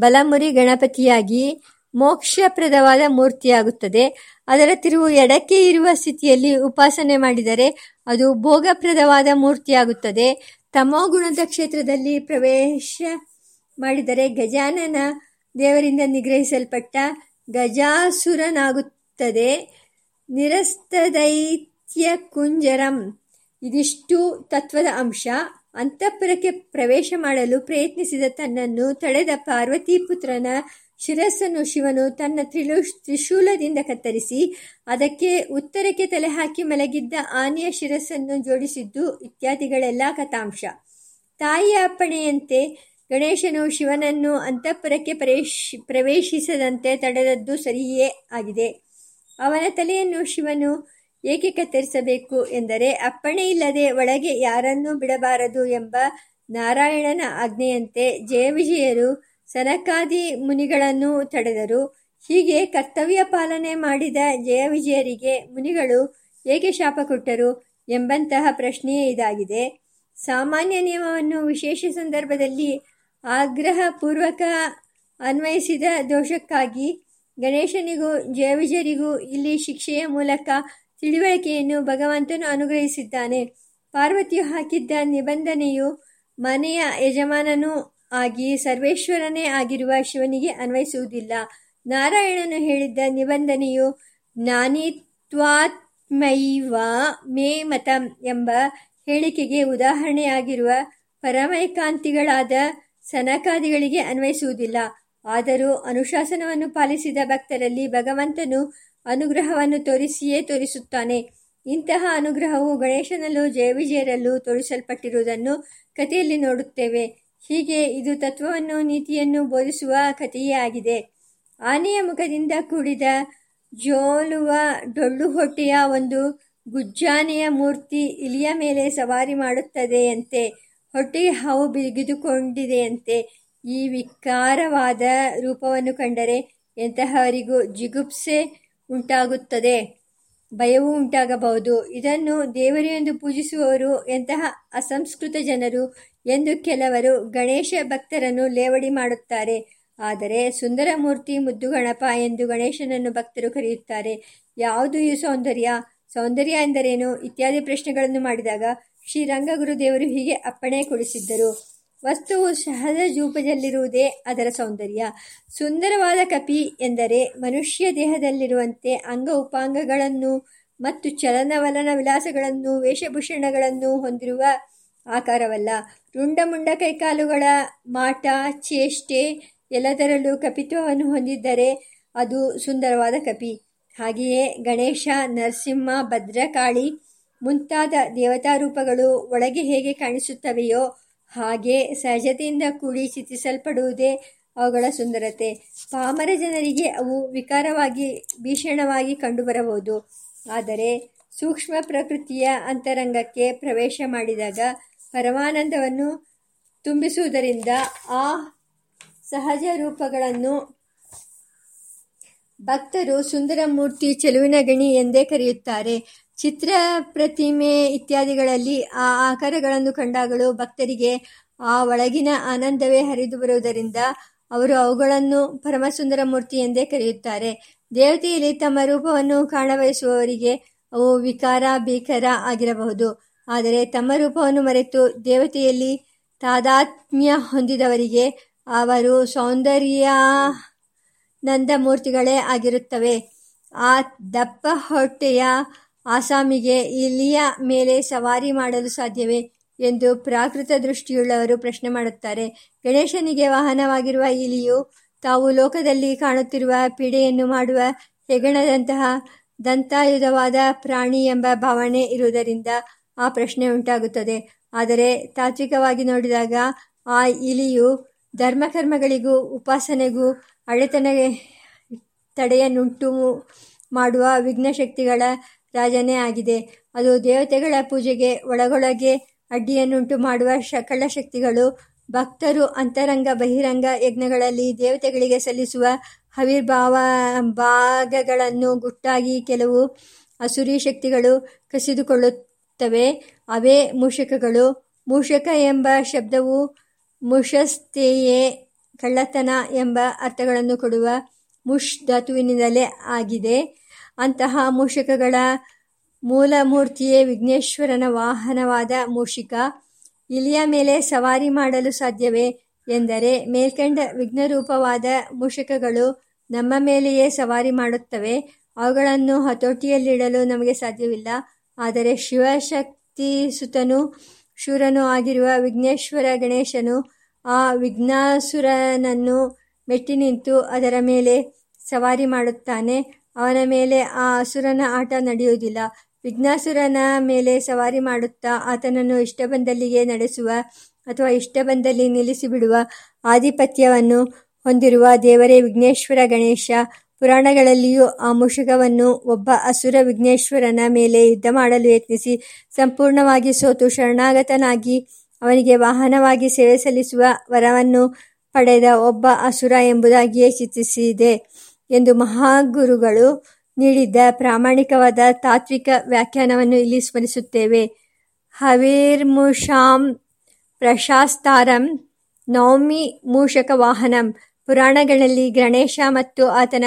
ಬಲಮುರಿ ಗಣಪತಿಯಾಗಿ ಮೋಕ್ಷಪ್ರದವಾದ ಮೂರ್ತಿಯಾಗುತ್ತದೆ. ಅದರ ತಿರುವು ಎಡಕ್ಕೆ ಇರುವ ಸ್ಥಿತಿಯಲ್ಲಿ ಉಪಾಸನೆ ಮಾಡಿದರೆ ಅದು ಭೋಗಪ್ರದವಾದ ಮೂರ್ತಿಯಾಗುತ್ತದೆ. ತಮೋಗುಣದ ಕ್ಷೇತ್ರದಲ್ಲಿ ಪ್ರವೇಶ ಮಾಡಿದರೆ ಗಜಾನನ ದೇವರಿಂದ ನಿಗ್ರಹಿಸಲ್ಪಟ್ಟ ಗಜಾಸುರನಾಗುತ್ತದೆ. ನಿರಸ್ತದೈತ್ಯ ಕುಂಜರಂ. ಇದಿಷ್ಟು ತತ್ವದ ಅಂಶ. ಅಂತಃಪುರಕ್ಕೆ ಪ್ರವೇಶ ಮಾಡಲು ಪ್ರಯತ್ನಿಸಿದ ತನ್ನನ್ನು ತಡೆದ ಪಾರ್ವತಿ ಪುತ್ರನ ಶಿರಸ್ಸನ್ನು ಶಿವನು ತನ್ನ ತ್ರಿಲು, ತ್ರಿಶೂಲದಿಂದ ಕತ್ತರಿಸಿ, ಅದಕ್ಕೆ ಉತ್ತರಕ್ಕೆ ತಲೆ ಹಾಕಿ ಮಲಗಿದ್ದ ಆನೆಯ ಶಿರಸ್ಸನ್ನು ಜೋಡಿಸಿದ್ದು ಇತ್ಯಾದಿಗಳೆಲ್ಲ ಕಥಾಂಶ. ತಾಯಿಯ ಅಪ್ಪಣೆಯಂತೆ ಗಣೇಶನು ಶಿವನನ್ನು ಅಂತಃಪುರಕ್ಕೆ ಪ್ರವೇಶ್, ಪ್ರವೇಶಿಸದಂತೆ ತಡೆದದ್ದು ಸರಿಯೇ ಆಗಿದೆ. ಅವನ ತಲೆಯನ್ನು ಶಿವನು ಏಕೆ ಕತ್ತರಿಸಬೇಕು ಎಂದರೆ, ಅಪ್ಪಣೆ ಇಲ್ಲದೆ ಒಳಗೆ ಯಾರನ್ನೂ ಬಿಡಬಾರದು ಎಂಬ ನಾರಾಯಣನ ಆಜ್ಞೆಯಂತೆ ಜಯವಿಜಯರು ಸನಕಾದಿ ಮುನಿಗಳನ್ನು ತಡೆದರು. ಹೀಗೆ ಕರ್ತವ್ಯ ಪಾಲನೆ ಮಾಡಿದ ಜಯವಿಜಯರಿಗೆ ಮುನಿಗಳು ಏಕೆ ಶಾಪ ಕೊಟ್ಟರು ಎಂಬಂತಹ ಪ್ರಶ್ನೆಯೇ ಇದಾಗಿದೆ. ಸಾಮಾನ್ಯ ನಿಯಮವನ್ನು ವಿಶೇಷ ಸಂದರ್ಭದಲ್ಲಿ ಆಗ್ರಹಪೂರ್ವಕ ಅನ್ವಯಿಸಿದ ದೋಷಕ್ಕಾಗಿ ಗಣೇಶನಿಗೂ ಜಯವಿಜಯರಿಗೂ ಇಲ್ಲಿ ಶಿಕ್ಷೆಯ ಮೂಲಕ ತಿಳಿವಳಿಕೆಯನ್ನು ಭಗವಂತನು ಅನುಗ್ರಹಿಸಿದ್ದಾನೆ. ಪಾರ್ವತಿಯು ಹಾಕಿದ್ದ ನಿಬಂಧನೆಯು ಮನೆಯ ಯಜಮಾನನೂ ಆಗಿ ಸರ್ವೇಶ್ವರನೇ ಆಗಿರುವ ಶಿವನಿಗೆ ಅನ್ವಯಿಸುವುದಿಲ್ಲ. ನಾರಾಯಣನು ಹೇಳಿದ್ದ ನಿಬಂಧನೆಯು ಜ್ಞಾನಿತ್ವಾತ್ಮೈವ ಮೇ ಮತಂ ಎಂಬ ಹೇಳಿಕೆಗೆ ಉದಾಹರಣೆಯಾಗಿರುವ ಪರಮೈಕಾಂತಿಗಳಾದ ಸನಕಾದಿಗಳಿಗೆ ಅನ್ವಯಿಸುವುದಿಲ್ಲ. ಆದರೂ ಅನುಶಾಸನವನ್ನು ಪಾಲಿಸಿದ ಭಕ್ತರಲ್ಲಿ ಭಗವಂತನು ಅನುಗ್ರಹವನ್ನು ತೋರಿಸಿಯೇ ತೋರಿಸುತ್ತಾನೆ. ಇಂತಹ ಅನುಗ್ರಹವು ಗಣೇಶನಲ್ಲೂ ಜಯವಿಜಯರಲ್ಲೂ ತೋರಿಸಲ್ಪಟ್ಟಿರುವುದನ್ನು ಕಥೆಯಲ್ಲಿ ನೋಡುತ್ತೇವೆ. ಹೀಗೆ ಇದು ತತ್ವವನ್ನು ನೀತಿಯನ್ನು ಬೋಧಿಸುವ ಕಥೆಯೇ ಆಗಿದೆ. ಆನೆಯ ಮುಖದಿಂದ ಕೂಡಿದ ಜೋಲುವ ಡೊಳ್ಳು ಹೊಟ್ಟೆಯ ಒಂದು ಗುಜ್ಜಾನೆಯ ಮೂರ್ತಿ ಇಲಿಯ ಮೇಲೆ ಸವಾರಿ ಮಾಡುತ್ತದೆಯಂತೆ. ಹೊಟ್ಟೆಗೆ ಹಾವು ಬಿಗಿದುಕೊಂಡಿದೆಯಂತೆ. ಈ ವಿಕಾರವಾದ ರೂಪವನ್ನು ಕಂಡರೆ ಎಂತಹವರಿಗೂ ಜಿಗುಪ್ಸೆ ಉಂಟಾಗುತ್ತದೆ. ಭಯವೂ ಉಂಟಾಗಬಹುದು. ಇದನ್ನು ದೇವರು ಎಂದು ಪೂಜಿಸುವವರು ಎಂತಹ ಅಸಂಸ್ಕೃತ ಜನರು ಎಂದು ಕೆಲವರು ಗಣೇಶ ಭಕ್ತರನ್ನು ಲೇವಡಿ ಮಾಡುತ್ತಾರೆ. ಆದರೆ ಸುಂದರಮೂರ್ತಿ ಮುದ್ದು ಗಣಪ ಎಂದು ಗಣೇಶನನ್ನು ಭಕ್ತರು ಕರೆಯುತ್ತಾರೆ. ಯಾವುದು ಈ ಸೌಂದರ್ಯ? ಸೌಂದರ್ಯ ಎಂದರೇನು? ಇತ್ಯಾದಿ ಪ್ರಶ್ನೆಗಳನ್ನು ಮಾಡಿದಾಗ ಶ್ರೀರಂಗಗುರುದೇವರು ಹೀಗೆ ಅಪ್ಪಣೆ ಕೊಡಿಸಿದ್ದರು. ವಸ್ತುವು ಸಹಜ ರೂಪದಲ್ಲಿರುವುದೇ ಅದರ ಸೌಂದರ್ಯ. ಸುಂದರವಾದ ಕಪಿ ಎಂದರೆ ಮನುಷ್ಯ ದೇಹದಲ್ಲಿರುವಂತೆ ಅಂಗ ಉಪಾಂಗಗಳನ್ನು ಮತ್ತು ಚಲನವಲನ ವಿಲಾಸಗಳನ್ನು ವೇಷಭೂಷಣಗಳನ್ನು ಹೊಂದಿರುವ ಆಕಾರವಲ್ಲ. ರುಂಡಮುಂಡ ಕೈಕಾಲುಗಳ ಮಾಟ, ಚೇಷ್ಟೆ ಎಲ್ಲದರಲ್ಲೂ ಕಪಿತ್ವವನ್ನು ಹೊಂದಿದ್ದರೆ ಅದು ಸುಂದರವಾದ ಕಪಿ. ಹಾಗೆಯೇ ಗಣೇಶ, ನರಸಿಂಹ, ಭದ್ರಕಾಳಿ ಮುಂತಾದ ದೇವತಾ ರೂಪಗಳು ಒಳಗೆ ಹೇಗೆ ಕಾಣಿಸುತ್ತವೆಯೋ ಹಾಗೆ ಸಹಜತೆಯಿಂದ ಕೂಡಿ ಚಿತ್ರಿಸಲ್ಪಡುವುದೇ ಅವುಗಳ ಸುಂದರತೆ. ಪಾಮರ ಜನರಿಗೆ ಅವು ವಿಕಾರವಾಗಿ, ಭೀಷಣವಾಗಿ ಕಂಡುಬರಬಹುದು. ಆದರೆ ಸೂಕ್ಷ್ಮ ಪ್ರಕೃತಿಯ ಅಂತರಂಗಕ್ಕೆ ಪ್ರವೇಶ ಮಾಡಿದಾಗ ಪರಮಾನಂದವನ್ನು ತುಂಬಿಸುವುದರಿಂದ ಆ ಸಹಜ ರೂಪಗಳನ್ನು ಭಕ್ತರು ಸುಂದರ ಮೂರ್ತಿ ಚೆಲುವಿನ ಗಣಿ ಎಂದೇ ಕರೆಯುತ್ತಾರೆ. ಚಿತ್ರ ಪ್ರತಿಮೆ ಇತ್ಯಾದಿಗಳಲ್ಲಿ ಆ ಆಕಾರಗಳನ್ನು ಕಂಡಾಗಲೂ ಭಕ್ತರಿಗೆ ಆ ಒಳಗಿನ ಆನಂದವೇ ಹರಿದು ಬರುವುದರಿಂದ ಅವರು ಅವುಗಳನ್ನು ಪರಮಸುಂದರ ಮೂರ್ತಿ ಎಂದೇ ಕರೆಯುತ್ತಾರೆ. ದೇವತೆಯಲ್ಲಿ ತಮ್ಮ ರೂಪವನ್ನು ಕಾಣಬಯಸುವವರಿಗೆ ಅವು ವಿಕಾರ, ಭೀಕರ ಆಗಿರಬಹುದು. ಆದರೆ ತಮ್ಮ ರೂಪವನ್ನು ಮರೆತು ದೇವತೆಯಲ್ಲಿ ತಾದಾತ್ಮ್ಯ ಹೊಂದಿದವರಿಗೆ ಅವರು ಸೌಂದರ್ಯ ನಂದಮೂರ್ತಿಗಳೇ ಆಗಿರುತ್ತವೆ. ಆ ದಪ್ಪ ಹೊಟ್ಟೆಯ ಆಸಾಮಿಗೆ ಇಲಿಯ ಮೇಲೆ ಸವಾರಿ ಮಾಡಲು ಸಾಧ್ಯವೇ ಎಂದು ಪ್ರಾಕೃತ ದೃಷ್ಟಿಯುಳ್ಳವರು ಪ್ರಶ್ನೆ ಮಾಡುತ್ತಾರೆ. ಗಣೇಶನಿಗೆ ವಾಹನವಾಗಿರುವ ಇಲಿಯು ತಾವು ಲೋಕದಲ್ಲಿ ಕಾಣುತ್ತಿರುವ ಪೀಡೆಯನ್ನು ಮಾಡುವ ಹೆಗಣದಂತಹ ದಂತಾಯುಧವಾದ ಪ್ರಾಣಿ ಎಂಬ ಭಾವನೆ ಇರುವುದರಿಂದ ಆ ಪ್ರಶ್ನೆ ಉಂಟಾಗುತ್ತದೆ. ಆದರೆ ತಾತ್ವಿಕವಾಗಿ ನೋಡಿದಾಗ ಆ ಇಲಿಯು ಧರ್ಮಕರ್ಮಗಳಿಗೂ ಉಪಾಸನೆಗೂ ಅಡೆತನ ತಡೆಯನ್ನುಂಟು ಮಾಡುವ ವಿಘ್ನಶಕ್ತಿಗಳ ರಾಜನೇ ಆಗಿದೆ. ಅದು ದೇವತೆಗಳ ಪೂಜೆಗೆ ಒಳಗೊಳಗೆ ಅಡ್ಡಿಯನ್ನುಂಟು ಮಾಡುವ ಶಕಲ ಶಕ್ತಿಗಳು, ಭಕ್ತರು, ಅಂತರಂಗ, ಬಹಿರಂಗ ಯಜ್ಞಗಳಲ್ಲಿ ದೇವತೆಗಳಿಗೆ ಸಲ್ಲಿಸುವ ಹವಿರ್ಭಾವ ಭಾಗಗಳನ್ನು ಗುಟ್ಟಾಗಿ ಕೆಲವು ಅಸುರಿ ಶಕ್ತಿಗಳು ಕಸಿದುಕೊಳ್ಳುತ್ತವೆ. ಅವೇ ಮೂಷಕಗಳು. ಮೂಷಕ ಎಂಬ ಶಬ್ದವು ಮುಷಸ್ತೆಯೇ ಕಳ್ಳತನ ಎಂಬ ಅರ್ಥಗಳನ್ನು ಕೊಡುವ ಮುಷ್ ಧಾತುವಿನಿಂದಲೇ ಆಗಿದೆ. ಅಂತಹ ಮೂಷಕಗಳ ಮೂಲಮೂರ್ತಿಯೇ ವಿಘ್ನೇಶ್ವರನ ವಾಹನವಾದ ಮೂಷಿಕ. ಇಲಿಯ ಮೇಲೆ ಸವಾರಿ ಮಾಡಲು ಸಾಧ್ಯವೇ? ಎಂದರೆ ಮೇಲ್ಕಂಡ ವಿಘ್ನರೂಪವಾದ ಮೂಷಕಗಳು ನಮ್ಮ ಮೇಲೆಯೇ ಸವಾರಿ ಮಾಡುತ್ತವೆ. ಅವುಗಳನ್ನು ಹತೋಟಿಯಲ್ಲಿಡಲು ನಮಗೆ ಸಾಧ್ಯವಿಲ್ಲ. ಆದರೆ ಶಿವಶಕ್ತಿ ಸುತನು ಶೂರನೂ ಆಗಿರುವ ವಿಘ್ನೇಶ್ವರ ಗಣೇಶನು ಆ ವಿಘ್ನಾಸುರನನ್ನು ಮೆಟ್ಟಿ ನಿಂತು ಅದರ ಮೇಲೆ ಸವಾರಿ ಮಾಡುತ್ತಾನೆ. ಅವನ ಮೇಲೆ ಆ ಅಸುರನ ಆಟ ನಡೆಯುವುದಿಲ್ಲ. ವಿಘ್ನಾಸುರನ ಮೇಲೆ ಸವಾರಿ ಮಾಡುತ್ತಾ ಆತನನ್ನು ಇಷ್ಟ ಬಂದಲ್ಲಿಗೆ ನಡೆಸುವ ಅಥವಾ ಇಷ್ಟ ಬಂದಲ್ಲಿ ನಿಲ್ಲಿಸಿಬಿಡುವ ಆಧಿಪತ್ಯವನ್ನು ಹೊಂದಿರುವ ದೇವರೇ ವಿಘ್ನೇಶ್ವರ ಗಣೇಶ, ಪುರಾಣಗಳಲ್ಲಿಯೂ ಆ ಮುಷುಗವನ್ನು ಒಬ್ಬ ಅಸುರ ವಿಘ್ನೇಶ್ವರನ ಮೇಲೆ ಯುದ್ಧ ಮಾಡಲು ಯತ್ನಿಸಿ ಸಂಪೂರ್ಣವಾಗಿ ಸೋತು ಶರಣಾಗತನಾಗಿ ಅವನಿಗೆ ವಾಹನವಾಗಿ ಸೇವೆ ಸಲ್ಲಿಸುವ ವರವನ್ನು ಪಡೆದ ಒಬ್ಬ ಅಸುರ ಎಂಬುದಾಗಿಯೇ ಚಿತ್ರಿಸಿದೆ. ಎಂದು ಮಹಾಗುರುಗಳು ನೀಡಿದ್ದ ಪ್ರಾಮಾಣಿಕವಾದ ತಾತ್ವಿಕ ವ್ಯಾಖ್ಯಾನವನ್ನು ಇಲ್ಲಿ ಸ್ಮರಿಸುತ್ತೇವೆ. ಹವೇರ್ಮುಷಾಂ ಪ್ರಶಾಸ್ತಾರಂ ನೌಮಿ ಮೂಷಕ ವಾಹನಂ. ಪುರಾಣಗಳಲ್ಲಿ ಗಣೇಶ ಮತ್ತು ಆತನ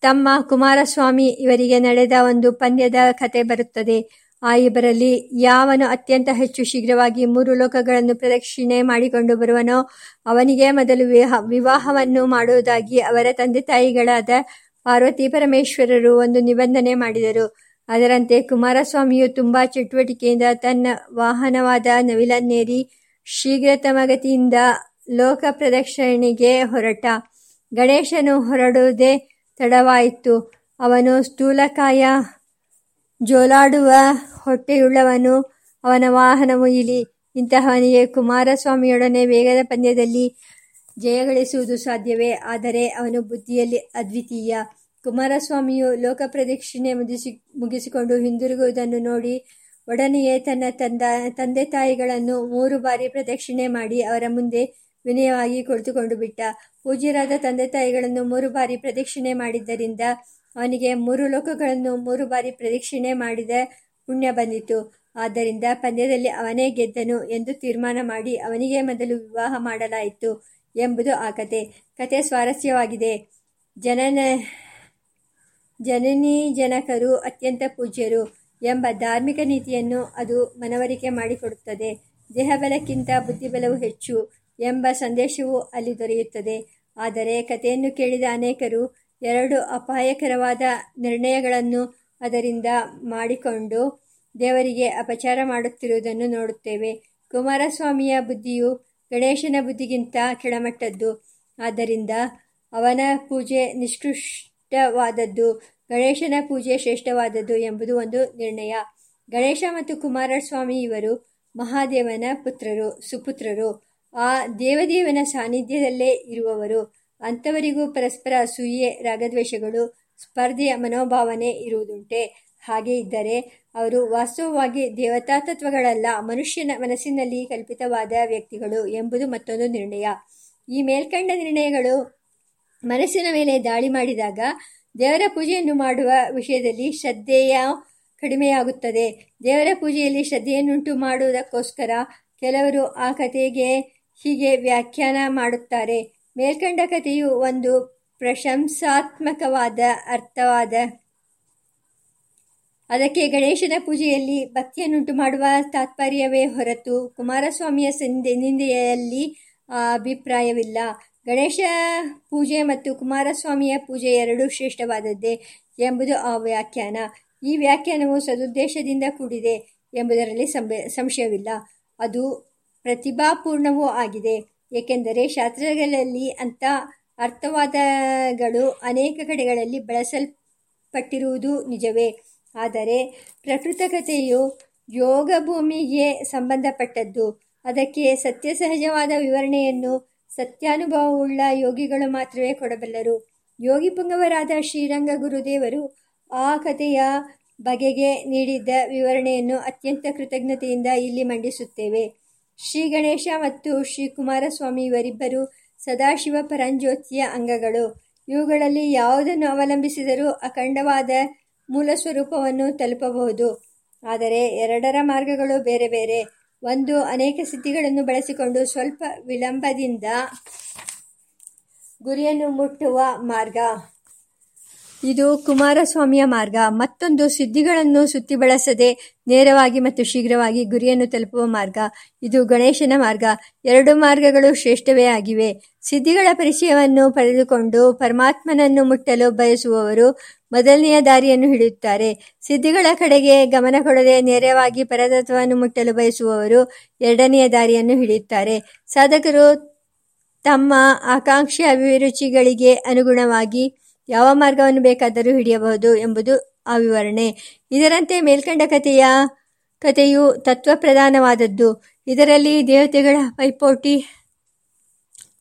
ತಮ್ಮ ಕುಮಾರಸ್ವಾಮಿ ಇವರಿಗೆ ನಡೆದ ಒಂದು ಪಂದ್ಯದ ಕತೆ ಬರುತ್ತದೆ. ಆ ಇಬ್ಬರಲ್ಲಿ ಯಾವನು ಅತ್ಯಂತ ಹೆಚ್ಚು ಶೀಘ್ರವಾಗಿ ಮೂರು ಲೋಕಗಳನ್ನು ಪ್ರದಕ್ಷಿಣೆ ಮಾಡಿಕೊಂಡು ಬರುವನೋ, ಅವನಿಗೆ ಮೊದಲು ವಿವಾಹವನ್ನು ಮಾಡುವುದಾಗಿ ಅವರ ತಂದೆ ತಾಯಿಗಳಾದ ಪಾರ್ವತಿ ಪರಮೇಶ್ವರರು ಒಂದು ನಿಬಂಧನೆ ಮಾಡಿದರು. ಅದರಂತೆ ಕುಮಾರಸ್ವಾಮಿಯು ತುಂಬಾ ಚಟುವಟಿಕೆಯಿಂದ ತನ್ನ ವಾಹನವಾದ ನವಿಲನ್ನೇರಿ ಶೀಘ್ರತಮಗತಿಯಿಂದ ಲೋಕ ಪ್ರದಕ್ಷಿಣೆಗೆ ಹೊರಟ. ಗಣೇಶನು ಹೊರಡುವುದೇ ತಡವಾಯಿತು. ಅವನು ಸ್ಥೂಲಕಾಯ ಜೋಲಾಡುವ ಹೊಟ್ಟೆಯುಳ್ಳವನು ಅವನ ವಾಹನವು ಇಲಿ ಇಂತಹವನಿಗೆ ಕುಮಾರಸ್ವಾಮಿಯೊಡನೆ ವೇಗದ ಪಂದ್ಯದಲ್ಲಿ ಜಯಗಳಿಸುವುದು ಸಾಧ್ಯವೇ? ಆದರೆ ಅವನು ಬುದ್ಧಿಯಲ್ಲಿ ಅದ್ವಿತೀಯ. ಕುಮಾರಸ್ವಾಮಿಯು ಲೋಕ ಪ್ರದಕ್ಷಿಣೆ ಮುಗಿಸಿ, ಮುಗಿಸಿಕೊಂಡು ಹಿಂದಿರುಗುವುದನ್ನು ನೋಡಿ ಒಡನೆಯೇ ತನ್ನ ತಂದ, ತಂದೆ ತಾಯಿಗಳನ್ನು ಮೂರು ಬಾರಿ ಪ್ರದಕ್ಷಿಣೆ ಮಾಡಿ ಅವರ ಮುಂದೆ ವಿನಯವಾಗಿ ಕುಳಿತುಕೊಂಡು ಬಿಟ್ಟ. ಪೂಜ್ಯರಾದ ತಂದೆ ತಾಯಿಗಳನ್ನು ಮೂರು ಬಾರಿ ಪ್ರದಕ್ಷಿಣೆ ಮಾಡಿದ್ದರಿಂದ ಅವನಿಗೆ ಮೂರು ಲೋಕಗಳನ್ನು ಮೂರು ಬಾರಿ ಪ್ರದಕ್ಷಿಣೆ ಮಾಡಿದ ಪುಣ್ಯ ಬಂದಿತು. ಆದ್ದರಿಂದ ಪಂದ್ಯದಲ್ಲಿ ಅವನೇ ಗೆದ್ದನು ಎಂದು ತೀರ್ಮಾನ ಮಾಡಿ ಅವನಿಗೆ ಮೊದಲು ವಿವಾಹ ಮಾಡಲಾಯಿತು ಎಂಬುದು ಆ ಕತೆ. ಕತೆ ಸ್ವಾರಸ್ಯವಾಗಿದೆ. ಜನನ ಜನನಿ ಜನಕರು ಅತ್ಯಂತ ಪೂಜ್ಯರು ಎಂಬ ಧಾರ್ಮಿಕ ನೀತಿಯನ್ನು ಅದು ಮನವರಿಕೆ ಮಾಡಿಕೊಡುತ್ತದೆ. ದೇಹಬಲಕ್ಕಿಂತ ಬುದ್ಧಿಬಲವು ಹೆಚ್ಚು ಎಂಬ ಸಂದೇಶವು ಅಲ್ಲಿ ದೊರೆಯುತ್ತದೆ. ಆದರೆ ಕಥೆಯನ್ನು ಕೇಳಿದ ಅನೇಕರು ಎರಡು ಅಪಾಯಕರವಾದ ನಿರ್ಣಯಗಳನ್ನು ಅದರಿಂದ ಮಾಡಿಕೊಂಡು ದೇವರಿಗೆ ಅಪಚಾರ ಮಾಡುತ್ತಿರುವುದನ್ನು ನೋಡುತ್ತೇವೆ. ಕುಮಾರಸ್ವಾಮಿಯ ಬುದ್ಧಿಯು ಗಣೇಶನ ಬುದ್ಧಿಗಿಂತ ಕೆಳಮಟ್ಟದ್ದು. ಆದ್ದರಿಂದ ಅವನ ಪೂಜೆ ನಿಷ್ಕೃಷ್ಟವಾದದ್ದು, ಗಣೇಶನ ಪೂಜೆ ಶ್ರೇಷ್ಠವಾದದ್ದು ಎಂಬುದು ಒಂದು ನಿರ್ಣಯ. ಗಣೇಶ ಮತ್ತು ಕುಮಾರಸ್ವಾಮಿ ಇವರು ಮಹಾದೇವನ ಪುತ್ರರು, ಸುಪುತ್ರರು. ಆ ದೇವದೇವನ ಸಾನ್ನಿಧ್ಯದಲ್ಲೇ ಇರುವವರು. ಅಂಥವರಿಗೂ ಪರಸ್ಪರ ಅಸೂಯೆ, ರಾಗದ್ವೇಷಗಳು, ಸ್ಪರ್ಧೆಯ ಮನೋಭಾವನೆ ಇರುವುದುಂಟೆ. ಹಾಗೆ ಇದ್ದರೆ ಅವರು ವಾಸ್ತವವಾಗಿ ದೇವತಾ ತತ್ವಗಳಲ್ಲ, ಮನುಷ್ಯನ ಮನಸ್ಸಿನಲ್ಲಿ ಕಲ್ಪಿತವಾದ ವ್ಯಕ್ತಿಗಳು ಎಂಬುದು ಮತ್ತೊಂದು ನಿರ್ಣಯ. ಈ ಮೇಲ್ಕಂಡ ನಿರ್ಣಯಗಳು ಮನಸ್ಸಿನ ಮೇಲೆ ದಾಳಿ ಮಾಡಿದಾಗ ದೇವರ ಪೂಜೆಯನ್ನು ಮಾಡುವ ವಿಷಯದಲ್ಲಿ ಶ್ರದ್ಧೆಯ ಕಡಿಮೆಯಾಗುತ್ತದೆ. ದೇವರ ಪೂಜೆಯಲ್ಲಿ ಶ್ರದ್ಧೆಯನ್ನುಂಟು ಮಾಡುವುದಕ್ಕೋಸ್ಕರ ಕೆಲವರು ಆ ಕಥೆಗೆ ಹೀಗೆ ವ್ಯಾಖ್ಯಾನ ಮಾಡುತ್ತಾರೆ. ಮೇಲ್ಕಂಡ ಕಥೆಯು ಒಂದು ಪ್ರಶಂಸಾತ್ಮಕವಾದ ಅರ್ಥವಾದ. ಅದಕ್ಕೆ ಗಣೇಶನ ಪೂಜೆಯಲ್ಲಿ ಭಕ್ತಿಯನ್ನುಂಟು ಮಾಡುವ ತಾತ್ಪರ್ಯವೇ ಹೊರತು ಕುಮಾರಸ್ವಾಮಿಯ ಸಂದೆ ನಿಂದೆಯಲ್ಲಿ ಅಭಿಪ್ರಾಯವಿಲ್ಲ. ಗಣೇಶ ಪೂಜೆ ಮತ್ತು ಕುಮಾರಸ್ವಾಮಿಯ ಪೂಜೆ ಎರಡೂ ಶ್ರೇಷ್ಠವಾದದ್ದೇ ಎಂಬುದು ಆ ವ್ಯಾಖ್ಯಾನ. ಈ ವ್ಯಾಖ್ಯಾನವು ಸದುದ್ದೇಶದಿಂದ ಕೂಡಿದೆ ಎಂಬುದರಲ್ಲಿ ಸಂಶಯವಿಲ್ಲ. ಅದು ಪ್ರತಿಭಾಪೂರ್ಣವೂ ಆಗಿದೆ. ಏಕೆಂದರೆ ಶಾಸ್ತ್ರಗಳಲ್ಲಿ ಅಂಥ ಅರ್ಥವಾದಗಳು ಅನೇಕ ಕಡೆಗಳಲ್ಲಿ ಬಳಸಲ್ಪಟ್ಟಿರುವುದು ನಿಜವೇ. ಆದರೆ ಪ್ರಕೃತ ಕಥೆಯು ಯೋಗ ಭೂಮಿಗೆ ಸಂಬಂಧಪಟ್ಟದ್ದು. ಅದಕ್ಕೆ ಸತ್ಯ ಸಹಜವಾದ ವಿವರಣೆಯನ್ನು ಸತ್ಯಾನುಭವವುಳ್ಳ ಯೋಗಿಗಳು ಮಾತ್ರವೇ ಕೊಡಬಲ್ಲರು. ಯೋಗಿ ಪುಂಗವರಾದ ಶ್ರೀರಂಗ ಗುರುದೇವರು ಆ ಕಥೆಯ ಬಗೆಗೆ ನೀಡಿದ್ದ ವಿವರಣೆಯನ್ನು ಅತ್ಯಂತ ಕೃತಜ್ಞತೆಯಿಂದ ಇಲ್ಲಿ ಮಂಡಿಸುತ್ತೇವೆ. ಶ್ರೀ ಗಣೇಶ ಮತ್ತು ಶ್ರೀ ಕುಮಾರಸ್ವಾಮಿ ಇವರಿಬ್ಬರು ಸದಾಶಿವ ಪರಂಜ್ಯೋತಿಯ ಅಂಗಗಳು. ಇವುಗಳಲ್ಲಿ ಯಾವುದನ್ನು ಅವಲಂಬಿಸಿದರೂ ಅಖಂಡವಾದ ಮೂಲ ಸ್ವರೂಪವನ್ನು ತಲುಪಬಹುದು. ಆದರೆ ಎರಡರ ಮಾರ್ಗಗಳು ಬೇರೆ ಬೇರೆ. ಒಂದು, ಅನೇಕ ಸಿದ್ಧಿಗಳನ್ನು ಬಳಸಿಕೊಂಡು ಸ್ವಲ್ಪ ವಿಳಂಬದಿಂದ ಗುರಿಯನ್ನು ಮುಟ್ಟುವ ಮಾರ್ಗ. ಇದು ಕುಮಾರಸ್ವಾಮಿಯ ಮಾರ್ಗ. ಮತ್ತೊಂದು ಸಿದ್ಧಿಗಳನ್ನು ಸುತ್ತಿ ಬಳಸದೆ ನೇರವಾಗಿ ಮತ್ತು ಶೀಘ್ರವಾಗಿ ಗುರಿಯನ್ನು ತಲುಪುವ ಮಾರ್ಗ. ಇದು ಗಣೇಶನ ಮಾರ್ಗ. ಎರಡು ಮಾರ್ಗಗಳು ಶ್ರೇಷ್ಠವೇ ಆಗಿವೆ. ಸಿದ್ಧಿಗಳ ಪರಿಚಯವನ್ನು ಪಡೆದುಕೊಂಡು ಪರಮಾತ್ಮನನ್ನು ಮುಟ್ಟಲು ಬಯಸುವವರು ಮೊದಲನೆಯ ದಾರಿಯನ್ನು ಹಿಡಿಯುತ್ತಾರೆ. ಸಿದ್ಧಿಗಳ ಕಡೆಗೆ ಗಮನ ಕೊಡದೆ ನೇರವಾಗಿ ಪರತತ್ವವನ್ನು ಮುಟ್ಟಲು ಬಯಸುವವರು ಎರಡನೆಯ ದಾರಿಯನ್ನು ಹಿಡಿಯುತ್ತಾರೆ. ಸಾಧಕರು ತಮ್ಮ ಆಕಾಂಕ್ಷೆ ಅಭಿರುಚಿಗಳಿಗೆ ಅನುಗುಣವಾಗಿ ಯಾವ ಮಾರ್ಗವನ್ನು ಬೇಕಾದರೂ ಹಿಡಿಯಬಹುದು ಎಂಬುದು ಆ ವಿವರಣೆ. ಇದರಂತೆ ಮೇಲ್ಕಂಡ ಕಥೆಯ ಕಥೆಯು ತತ್ವಪ್ರಧಾನವಾದದ್ದು. ಇದರಲ್ಲಿ ದೇವತೆಗಳ ಪೈಪೋಟಿ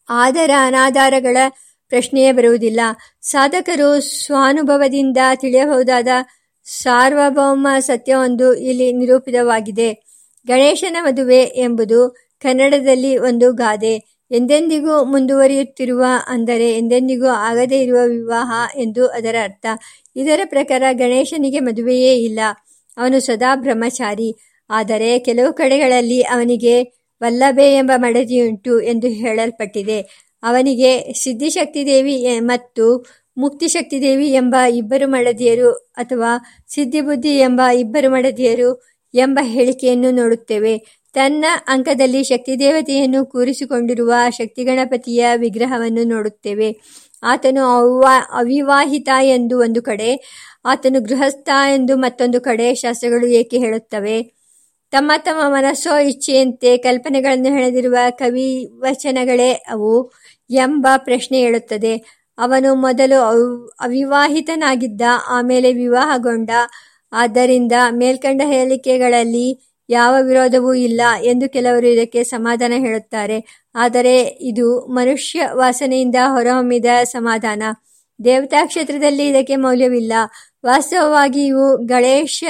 ಆಧಾರ ಅನಾಧಾರಗಳ ಪ್ರಶ್ನೆಯೇ ಬರುವುದಿಲ್ಲ. ಸಾಧಕರು ಸ್ವಾನುಭವದಿಂದ ತಿಳಿಯಬಹುದಾದ ಸಾರ್ವಭೌಮ ಸತ್ಯವೊಂದು ಇಲ್ಲಿ ನಿರೂಪಿತವಾಗಿದೆ. ಗಣೇಶನ ಮದುವೆ ಎಂಬುದು ಕನ್ನಡದಲ್ಲಿ ಒಂದು ಗಾದೆ. ಎಂದೆಂದಿಗೂ ಮುಂದುವರಿಯುತ್ತಿರುವ, ಅಂದರೆ ಎಂದೆಂದಿಗೂ ಆಗದೇ ಇರುವ ವಿವಾಹ ಎಂದು ಅದರ ಅರ್ಥ. ಇದರ ಪ್ರಕಾರ ಗಣೇಶನಿಗೆ ಮದುವೆಯೇ ಇಲ್ಲ. ಅವನು ಸದಾ ಬ್ರಹ್ಮಚಾರಿ. ಆದರೆ ಕೆಲವು ಕಡೆಗಳಲ್ಲಿ ಅವನಿಗೆ ವಲ್ಲಭೆ ಎಂಬ ಮಡದಿಯುಂಟು ಎಂದು ಹೇಳಲ್ಪಟ್ಟಿದೆ. ಅವನಿಗೆ ಸಿದ್ಧಿಶಕ್ತಿದೇವಿ ಮತ್ತು ಮುಕ್ತಿಶಕ್ತಿದೇವಿ ಎಂಬ ಇಬ್ಬರು ಮಡದಿಯರು ಅಥವಾ ಸಿದ್ಧಿಬುದ್ಧಿ ಎಂಬ ಇಬ್ಬರು ಮಡದಿಯರು ಎಂಬ ಹೇಳಿಕೆಯನ್ನು ನೋಡುತ್ತೇವೆ. ತನ್ನ ಅಂಕದಲ್ಲಿ ಶಕ್ತಿದೇವತೆಯನ್ನು ಕೂರಿಸಿಕೊಂಡಿರುವ ಶಕ್ತಿಗಣಪತಿಯ ವಿಗ್ರಹವನ್ನು ನೋಡುತ್ತೇವೆ. ಆತನು ಅವ್ವಾ, ಅವಿವಾಹಿತ ಎಂದು ಒಂದು ಕಡೆ, ಆತನು ಗೃಹಸ್ಥ ಎಂದು ಮತ್ತೊಂದು ಕಡೆ ಶಾಸ್ತ್ರಗಳು ಏಕೆ ಹೇಳುತ್ತವೆ? ತಮ್ಮ ತಮ್ಮ ಮನಸ್ಸೋ ಇಚ್ಛೆಯಂತೆ ಕಲ್ಪನೆಗಳನ್ನು ಹೆಣೆದಿರುವ ಕವಿವಚನಗಳೇ ಅವು ಎಂಬ ಪ್ರಶ್ನೆ ಹೇಳುತ್ತದೆ ಅವನು ಮೊದಲು ಅವಿವಾಹಿತನಾಗಿದ್ದ, ಆಮೇಲೆ ವಿವಾಹಗೊಂಡ. ಆದ್ದರಿಂದ ಮೇಲ್ಕಂಡ ಹೇಳಿಕೆಗಳಲ್ಲಿ ಯಾವ ವಿರೋಧವೂ ಇಲ್ಲ ಎಂದು ಕೆಲವರು ಇದಕ್ಕೆ ಸಮಾಧಾನ ಹೇಳುತ್ತಾರೆ. ಆದರೆ ಇದು ಮನುಷ್ಯ ವಾಸನೆಯಿಂದ ಹೊರಹೊಮ್ಮಿದ ಸಮಾಧಾನ. ದೇವತಾ ಕ್ಷೇತ್ರದಲ್ಲಿ ಇದಕ್ಕೆ ಮೌಲ್ಯವಿಲ್ಲ. ವಾಸ್ತವವಾಗಿ ಇವು ಗಣೇಶ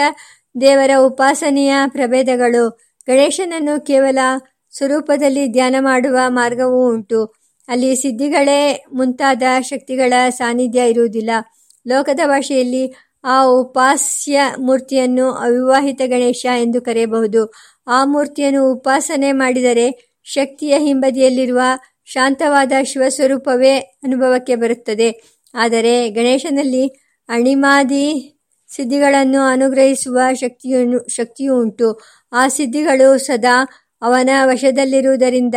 ದೇವರ ಉಪಾಸನೆಯ ಪ್ರಭೇದಗಳು. ಗಣೇಶನನ್ನು ಕೇವಲ ಸ್ವರೂಪದಲ್ಲಿ ಧ್ಯಾನ ಮಾಡುವ ಮಾರ್ಗವೂ ಉಂಟು. ಅಲ್ಲಿ ಸಿದ್ಧಿಗಳೇ ಮುಂತಾದ ಶಕ್ತಿಗಳ ಸಾನ್ನಿಧ್ಯ ಇರುವುದಿಲ್ಲ. ಲೋಕದ ಭಾಷೆಯಲ್ಲಿ ಆ ಉಪಾಸ್ಯ ಮೂರ್ತಿಯನ್ನು ಅವಿವಾಹಿತ ಗಣೇಶ ಎಂದು ಕರೆಯಬಹುದು. ಆ ಮೂರ್ತಿಯನ್ನು ಉಪಾಸನೆ ಮಾಡಿದರೆ ಶಕ್ತಿಯ ಹಿಂಬದಿಯಲ್ಲಿರುವ ಶಾಂತವಾದ ಶಿವಸ್ವರೂಪವೇ ಅನುಭವಕ್ಕೆ ಬರುತ್ತದೆ. ಆದರೆ ಗಣೇಶನಲ್ಲಿ ಅಣಿಮಾದಿ ಸಿದ್ಧಿಗಳನ್ನು ಅನುಗ್ರಹಿಸುವ ಶಕ್ತಿಯನ್ನು, ಶಕ್ತಿಯೂ ಉಂಟು. ಆ ಸಿದ್ಧಿಗಳು ಸದಾ ಅವನ ವಶದಲ್ಲಿರುವುದರಿಂದ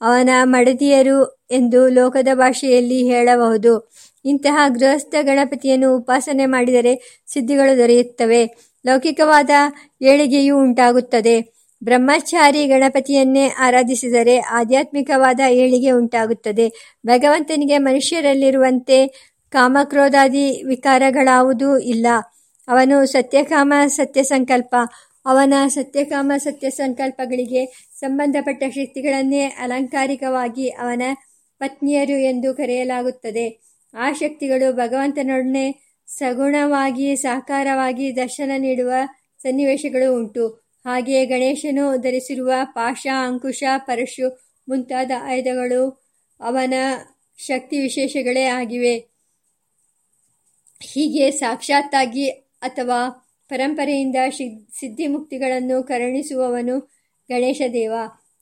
ಅವನ ಮಡದಿಯರು ಎಂದು ಲೋಕದ ಭಾಷೆಯಲ್ಲಿ ಹೇಳಬಹುದು. ಇಂತಹ ಗೃಹಸ್ಥ ಗಣಪತಿಯನ್ನು ಉಪಾಸನೆ ಮಾಡಿದರೆ ಸಿದ್ಧಿಗಳು ದೊರೆಯುತ್ತವೆ. ಲೌಕಿಕವಾದ ಏಳಿಗೆಯೂ ಉಂಟಾಗುತ್ತದೆ. ಬ್ರಹ್ಮಚಾರಿ ಗಣಪತಿಯನ್ನೇ ಆರಾಧಿಸಿದರೆ ಆಧ್ಯಾತ್ಮಿಕವಾದ ಏಳಿಗೆ ಉಂಟಾಗುತ್ತದೆ. ಭಗವಂತನಿಗೆ ಮನುಷ್ಯರಲ್ಲಿರುವಂತೆ ಕಾಮಕ್ರೋಧಾದಿ ವಿಕಾರಗಳಾವುದೂ ಇಲ್ಲ. ಅವನು ಸತ್ಯಕಾಮ ಸತ್ಯ ಸಂಕಲ್ಪ ಅವನ ಸತ್ಯಕಾಮ ಸತ್ಯ ಸಂಕಲ್ಪಗಳಿಗೆ ಸಂಬಂಧಪಟ್ಟ ಶಕ್ತಿಗಳನ್ನೇ ಅಲಂಕಾರಿಕವಾಗಿ ಅವನ ಪತ್ನಿಯರು ಎಂದು ಕರೆಯಲಾಗುತ್ತದೆ. ಆ ಶಕ್ತಿಗಳು ಭಗವಂತನೊಡನೆ ಸಗುಣವಾಗಿ, ಸಾಕಾರವಾಗಿ ದರ್ಶನ ನೀಡುವ ಸನ್ನಿವೇಶಗಳು ಉಂಟು. ಹಾಗೆಯೇ ಗಣೇಶನು ಧರಿಸಿರುವ ಪಾಶ, ಅಂಕುಶ, ಪರಶು ಮುಂತಾದ ಆಯುಧಗಳು ಅವನ ಶಕ್ತಿ ವಿಶೇಷಗಳೇ ಆಗಿವೆ. ಹೀಗೆ ಸಾಕ್ಷಾತ್ತಾಗಿ ಅಥವಾ ಪರಂಪರೆಯಿಂದ ಸಿದ್ಧಿ ಮುಕ್ತಿಗಳನ್ನು ಕರುಣಿಸುವವನು ಗಣೇಶ ದೇವ.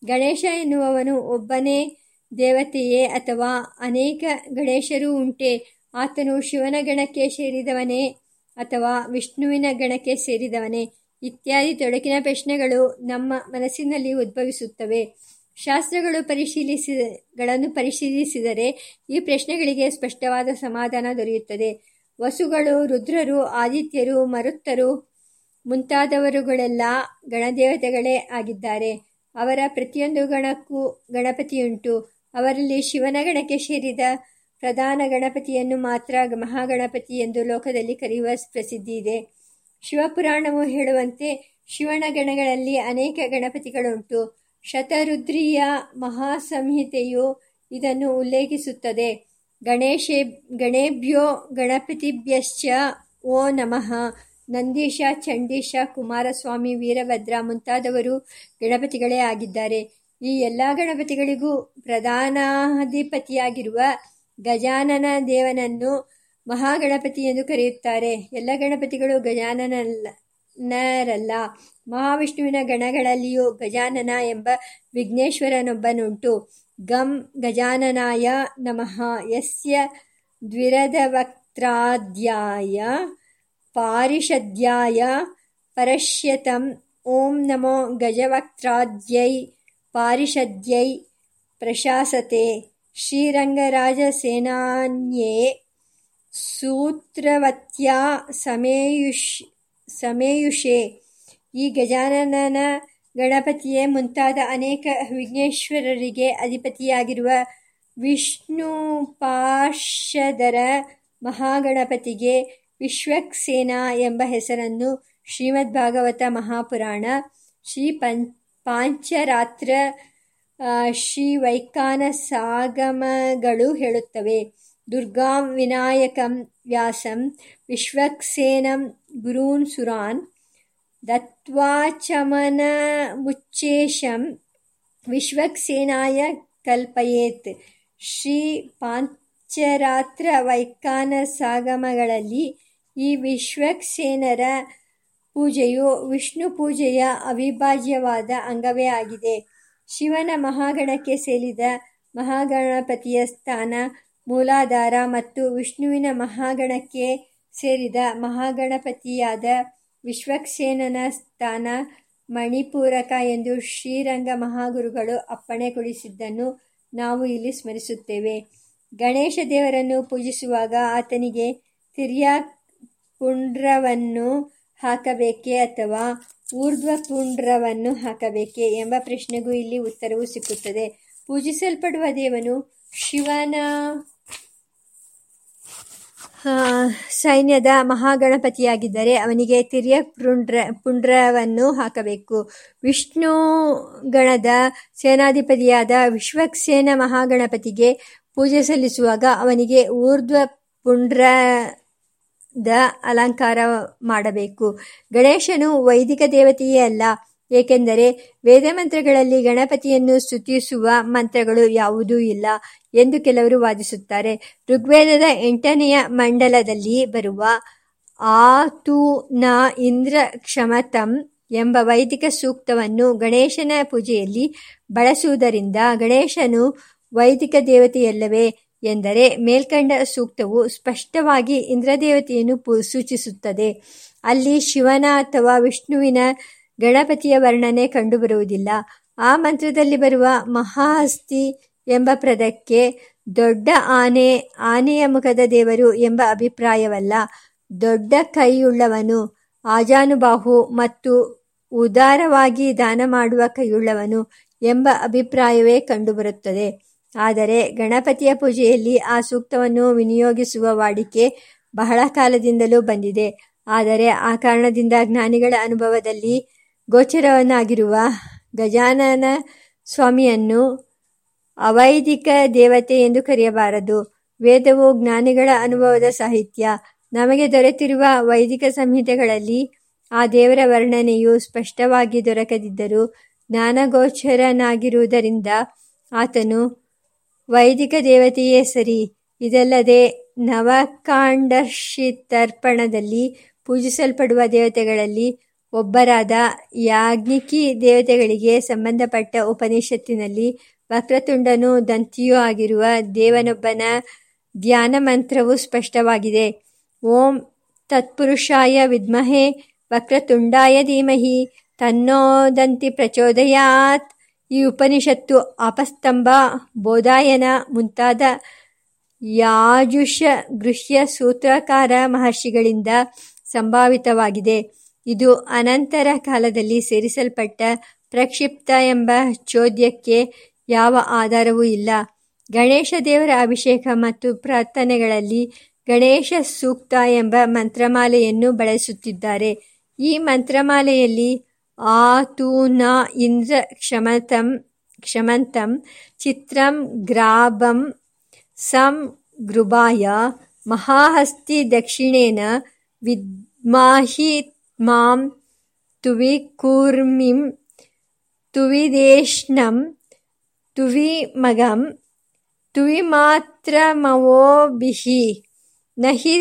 ಗಣೇಶ ಎನ್ನುವವನು ಒಬ್ಬನೇ ದೇವತೆಯೇ ಅಥವಾ ಅನೇಕ ಗಣೇಶರೂ ಉಂಟೆ. ಆತನು ಶಿವನ ಗಣಕ್ಕೆ ಸೇರಿದವನೇ ಅಥವಾ ವಿಷ್ಣುವಿನ ಗಣಕ್ಕೆ ಸೇರಿದವನೇ. ಇತ್ಯಾದಿ ತೊಡಕಿನ ಪ್ರಶ್ನೆಗಳು ನಮ್ಮ ಮನಸ್ಸಿನಲ್ಲಿ ಉದ್ಭವಿಸುತ್ತವೆ. ಶಾಸ್ತ್ರಗಳು ಪರಿಶೀಲಿಸಿಗಳನ್ನು ಪರಿಶೀಲಿಸಿದರೆ ಈ ಪ್ರಶ್ನೆಗಳಿಗೆ ಸ್ಪಷ್ಟವಾದ ಸಮಾಧಾನ ದೊರೆಯುತ್ತದೆ. ವಸುಗಳು, ರುದ್ರರು, ಆದಿತ್ಯರು, ಮರುತ್ತರು ಮುಂತಾದವರುಗಳೆಲ್ಲ ಗಣದೇವತೆಗಳೇ ಆಗಿದ್ದಾರೆ. ಅವರ ಪ್ರತಿಯೊಂದು ಗಣಕ್ಕೂ ಗಣಪತಿಯುಂಟು. ಅವರಲ್ಲಿ ಶಿವನ ಗಣಕ್ಕೆ ಸೇರಿದ ಪ್ರಧಾನ ಗಣಪತಿಯನ್ನು ಮಾತ್ರ ಮಹಾಗಣಪತಿ ಎಂದು ಲೋಕದಲ್ಲಿ ಕರೆಯುವ ಪ್ರಸಿದ್ಧಿ ಇದೆ. ಶಿವಪುರಾಣವು ಹೇಳುವಂತೆ ಶಿವನ ಗಣಗಳಲ್ಲಿ ಅನೇಕ ಗಣಪತಿಗಳುಂಟು. ಶತರುದ್ರಿಯ ಮಹಾಸಂಹಿತೆಯು ಇದನ್ನು ಉಲ್ಲೇಖಿಸುತ್ತದೆ. ಗಣೇಶೇ, ಗಣೇಭ್ಯೋ ಗಣಪತಿಭ್ಯಶ್ಚ ಓ ನಮಃ. ನಂದೀಶ, ಚಂಡೀಶ, ಕುಮಾರಸ್ವಾಮಿ, ವೀರಭದ್ರ ಮುಂತಾದವರು ಗಣಪತಿಗಳೇ ಆಗಿದ್ದಾರೆ. ಈ ಎಲ್ಲ ಗಣಪತಿಗಳಿಗೂ ಪ್ರಧಾನಾಧಿಪತಿಯಾಗಿರುವ ಗಜಾನನ ದೇವನನ್ನು ಮಹಾಗಣಪತಿ ಎಂದು ಕರೆಯುತ್ತಾರೆ. ಎಲ್ಲ ಗಣಪತಿಗಳು ಗಜಾನನರಲ್ಲ ಮಹಾವಿಷ್ಣುವಿನ ಗಣಗಳಲ್ಲಿಯೂ ಗಜಾನನ ಎಂಬ ವಿಘ್ನೇಶ್ವರನೊಬ್ಬನುಂಟು. ಗಂ ಗಜಾನನಾಯ ನಮಃ. ಯಸ್ಯ ದ್ವಿರದವಕ್ತ್ರಾಧ್ಯಾಯ ಪಾರಿಷದ್ಯಾಯ ಪರಶ್ಯತಂ ಓಂ ನಮೋ ಗಜವಕ್ತ್ರಾದ್ಯೈ ಪಾರಿಷದ್ಯೈ ಪ್ರಶಾಸತೆ ಶ್ರೀರಂಗರಾಜಸೇನಾನ್ಯೇ ಸೂತ್ರವತ್ಯಾ ಸಮೇಯುಷ್, ಸಮೇಯುಷೆ. ಈ ಗಜಾನನ ಗಣಪತಿಯೇ ಮುಂತಾದ ಅನೇಕ ವಿಘ್ನೇಶ್ವರರಿಗೆ ಅಧಿಪತಿಯಾಗಿರುವ ವಿಷ್ಣು ಪಾರ್ಷದರ ಮಹಾಗಣಪತಿಗೆ ವಿಶ್ವಕ್ಸೇನ ಎಂಬ ಹೆಸರನ್ನು ಶ್ರೀಮದ್ಭಾಗವತ ಮಹಾಪುರಾಣ ಶ್ರೀ ಪಂ ಪಾಂಚರಾತ್ರ ಶ್ರೀ ವೈಖಾನಸಾಗಮಗಳು ಹೇಳುತ್ತವೆ. ದುರ್ಗಾಂ ವಿನಾಯಕಂ ವ್ಯಾಸಂ, ವಿಶ್ವಕ್ಸೇನಂ ಗುರೂನ್ ಸುರಾನ್ ದತ್ವಾಚಮನಮುಚ್ಚೇಶಂ ವಿಶ್ವಕ್ಸೇನಾಯ ಕಲ್ಪಯೇತ್. ಶ್ರೀ ಪಾಂಚರಾತ್ರ ವೈಕಾನಸಾಗಮಗಳಲ್ಲಿ ಈ ವಿಶ್ವಕ್ಸೇನರ ಪೂಜೆಯು ವಿಷ್ಣು ಪೂಜೆಯ ಅವಿಭಾಜ್ಯವಾದ ಅಂಗವೇ ಆಗಿದೆ. ಶಿವನ ಮಹಾಗಣಕ್ಕೆ ಸೇರಿದ ಮಹಾಗಣಪತಿಯ ಸ್ಥಾನ ಮೂಲಾಧಾರ ಮತ್ತು ವಿಷ್ಣುವಿನ ಮಹಾಗಣಕ್ಕೆ ಸೇರಿದ ಮಹಾಗಣಪತಿಯಾದ ವಿಶ್ವಕ್ಸೇನನ ಸ್ಥಾನ ಮಣಿಪೂರಕ ಎಂದು ಶ್ರೀರಂಗ ಮಹಾಗುರುಗಳು ಅಪ್ಪಣೆಗೊಳಿಸಿದ್ದನ್ನು ನಾವು ಇಲ್ಲಿ ಸ್ಮರಿಸುತ್ತೇವೆ. ಗಣೇಶ ದೇವರನ್ನು ಪೂಜಿಸುವಾಗ ಆತನಿಗೆ ತಿರ್ಯಾ ಪುಂಡ್ರವನ್ನು ಹಾಕಬೇಕೇ ಅಥವಾ ಊರ್ಧ್ವ ಪುಂಡ್ರವನ್ನು ಹಾಕಬೇಕೇ ಎಂಬ ಪ್ರಶ್ನೆಗೂ ಇಲ್ಲಿ ಉತ್ತರವು ಸಿಕ್ಕುತ್ತದೆ. ಪೂಜಿಸಲ್ಪಡುವ ದೇವನು ಶಿವನ ಸೈನ್ಯದ ಮಹಾಗಣಪತಿಯಾಗಿದ್ದರೆ ಅವನಿಗೆ ತಿರ್ಯ ಪುಂಡ್ರ, ಪುಂಡ್ರವನ್ನು ಹಾಕಬೇಕು. ವಿಷ್ಣು ಗಣದ ಸೇನಾಧಿಪತಿಯಾದ ವಿಶ್ವಕ್ಸೇನ ಮಹಾಗಣಪತಿಗೆ ಪೂಜೆ ಸಲ್ಲಿಸುವಾಗ ಅವನಿಗೆ ಊರ್ಧ್ವ ಪುಂಡ್ರದ ಅಲಂಕಾರ ಮಾಡಬೇಕು. ಗಣೇಶನು ವೈದಿಕ ದೇವತೆಯೇ ಅಲ್ಲ, ಏಕೆಂದರೆ ವೇದಮಂತ್ರಗಳಲ್ಲಿ ಗಣಪತಿಯನ್ನು ಸ್ತುತಿಸುವ ಮಂತ್ರಗಳು ಯಾವುದೂ ಇಲ್ಲ ಎಂದು ಕೆಲವರು ವಾದಿಸುತ್ತಾರೆ. ಋಗ್ವೇದದ ಎಂಟನೆಯ ಮಂಡಲದಲ್ಲಿ ಬರುವ ಆತು ನ ಇಂದ್ರ ಕ್ಷಮತಂ ಎಂಬ ವೈದಿಕ ಸೂಕ್ತವನ್ನು ಗಣೇಶನ ಪೂಜೆಯಲ್ಲಿ ಬಳಸುವುದರಿಂದ ಗಣೇಶನು ವೈದಿಕ ದೇವತೆಯಲ್ಲವೇ ಎಂದರೆ ಮೇಲ್ಕಂಡ ಸೂಕ್ತವು ಸ್ಪಷ್ಟವಾಗಿ ಇಂದ್ರದೇವತೆಯನ್ನು ಸೂಚಿಸುತ್ತದೆ. ಅಲ್ಲಿ ಶಿವನ ಅಥವಾ ವಿಷ್ಣುವಿನ ಗಣಪತಿಯ ವರ್ಣನೆ ಕಂಡುಬರುವುದಿಲ್ಲ. ಆ ಮಂತ್ರದಲ್ಲಿ ಬರುವ ಮಹಾಹಸ್ತಿ ಎಂಬ ಪದಕ್ಕೆ ದೊಡ್ಡ ಆನೆ, ಆನೆಯ ಮುಖದ ದೇವರು ಎಂಬ ಅಭಿಪ್ರಾಯವಲ್ಲ. ದೊಡ್ಡ ಕೈಯುಳ್ಳವನು, ಆಜಾನುಬಾಹು ಮತ್ತು ಉದಾರವಾಗಿ ದಾನ ಮಾಡುವ ಕೈಯುಳ್ಳವನು ಎಂಬ ಅಭಿಪ್ರಾಯವೇ ಕಂಡುಬರುತ್ತದೆ. ಆದರೆ ಗಣಪತಿಯ ಪೂಜೆಯಲ್ಲಿ ಆ ಸೂಕ್ತವನ್ನು ವಿನಿಯೋಗಿಸುವ ವಾಡಿಕೆ ಬಹಳ ಕಾಲದಿಂದಲೂ ಬಂದಿದೆ. ಆದರೆ ಆ ಕಾರಣದಿಂದ ಜ್ಞಾನಿಗಳ ಅನುಭವದಲ್ಲಿ ಗೋಚರವನ್ನಾಗಿರುವ ಗಜಾನನ ಸ್ವಾಮಿಯನ್ನು ಅವೈದಿಕ ದೇವತೆ ಎಂದು ಕರೆಯಬಾರದು. ವೇದವು ಜ್ಞಾನಿಗಳ ಅನುಭವದ ಸಾಹಿತ್ಯ. ನಮಗೆ ದೊರೆತಿರುವ ವೈದಿಕ ಸಂಹಿತೆಗಳಲ್ಲಿ ಆ ದೇವರ ವರ್ಣನೆಯು ಸ್ಪಷ್ಟವಾಗಿ ದೊರಕದಿದ್ದರೂ ಜ್ಞಾನಗೋಚರನಾಗಿರುವುದರಿಂದ ಆತನು ವೈದಿಕ ದೇವತೆಯೇ ಸರಿ. ಇದಲ್ಲದೆ ನವಕಾಂಡರ್ಷಿತರ್ಪಣದಲ್ಲಿ ಪೂಜಿಸಲ್ಪಡುವ ದೇವತೆಗಳಲ್ಲಿ ಒಬ್ಬರಾದ ಯಾಜ್ಞಿಕಿ ದೇವತೆಗಳಿಗೆ ಸಂಬಂಧಪಟ್ಟ ಉಪನಿಷತ್ತಿನಲ್ಲಿ ವಕ್ರತುಂಡನೂ ದಂತಿಯೂ ಆಗಿರುವ ದೇವನೊಬ್ಬನ ಧ್ಯಾನ ಮಂತ್ರವು ಸ್ಪಷ್ಟವಾಗಿದೆ. ಓಂ ತತ್ಪುರುಷಾಯ ವಿದ್ಮಹೆ ವಕ್ರತುಂಡಾಯ ಧೀಮಹಿ ತನ್ನೋದಂತಿ ಪ್ರಚೋದಯಾತ್. ಈ ಉಪನಿಷತ್ತು ಅಪಸ್ತಂಭ, ಬೋಧಾಯನ ಮುಂತಾದ ಯಾಜುಷ ಗೃಹ್ಯ ಸೂತ್ರಕಾರ ಮಹರ್ಷಿಗಳಿಂದ ಸಂಭಾವಿತವಾಗಿದೆ. ಇದು ಅನಂತರ ಕಾಲದಲ್ಲಿ ಸೇರಿಸಲ್ಪಟ್ಟ ಪ್ರಕ್ಷಿಪ್ತ ಎಂಬ ಚೋದ್ಯಕ್ಕೆ ಯಾವ ಆಧಾರವೂ ಇಲ್ಲ. ಗಣೇಶ ದೇವರ ಅಭಿಷೇಕ ಮತ್ತು ಪ್ರಾರ್ಥನೆಗಳಲ್ಲಿ ಗಣೇಶ ಸೂಕ್ತ ಎಂಬ ಮಂತ್ರಮಾಲೆಯನ್ನು ಬಳಸುತ್ತಿದ್ದಾರೆ. ಈ ಮಂತ್ರಮಾಲೆಯಲ್ಲಿ ತೂ ನ ಇಂದ್ರ ಕ್ಷಮತಂ ಕ್ಷಮಂತಂ ಚಿತ್ರಂ ಗ್ರಾಬಂ ಸಂ ಗೃಭಾಯ ಮಹಾಹಸ್ತಿ ದಕ್ಷಿಣೇನ ವಿದ್ಮಾಹಿ ಮಾಂ ತುವಿಕೂರ್ಮಿಂ ತುವಿದೇಷ್ಣಂ ತುವಿಮಗಂ ತುವಿಮಾತ್ರಮವೋಭಿಃ ನ ಹಿ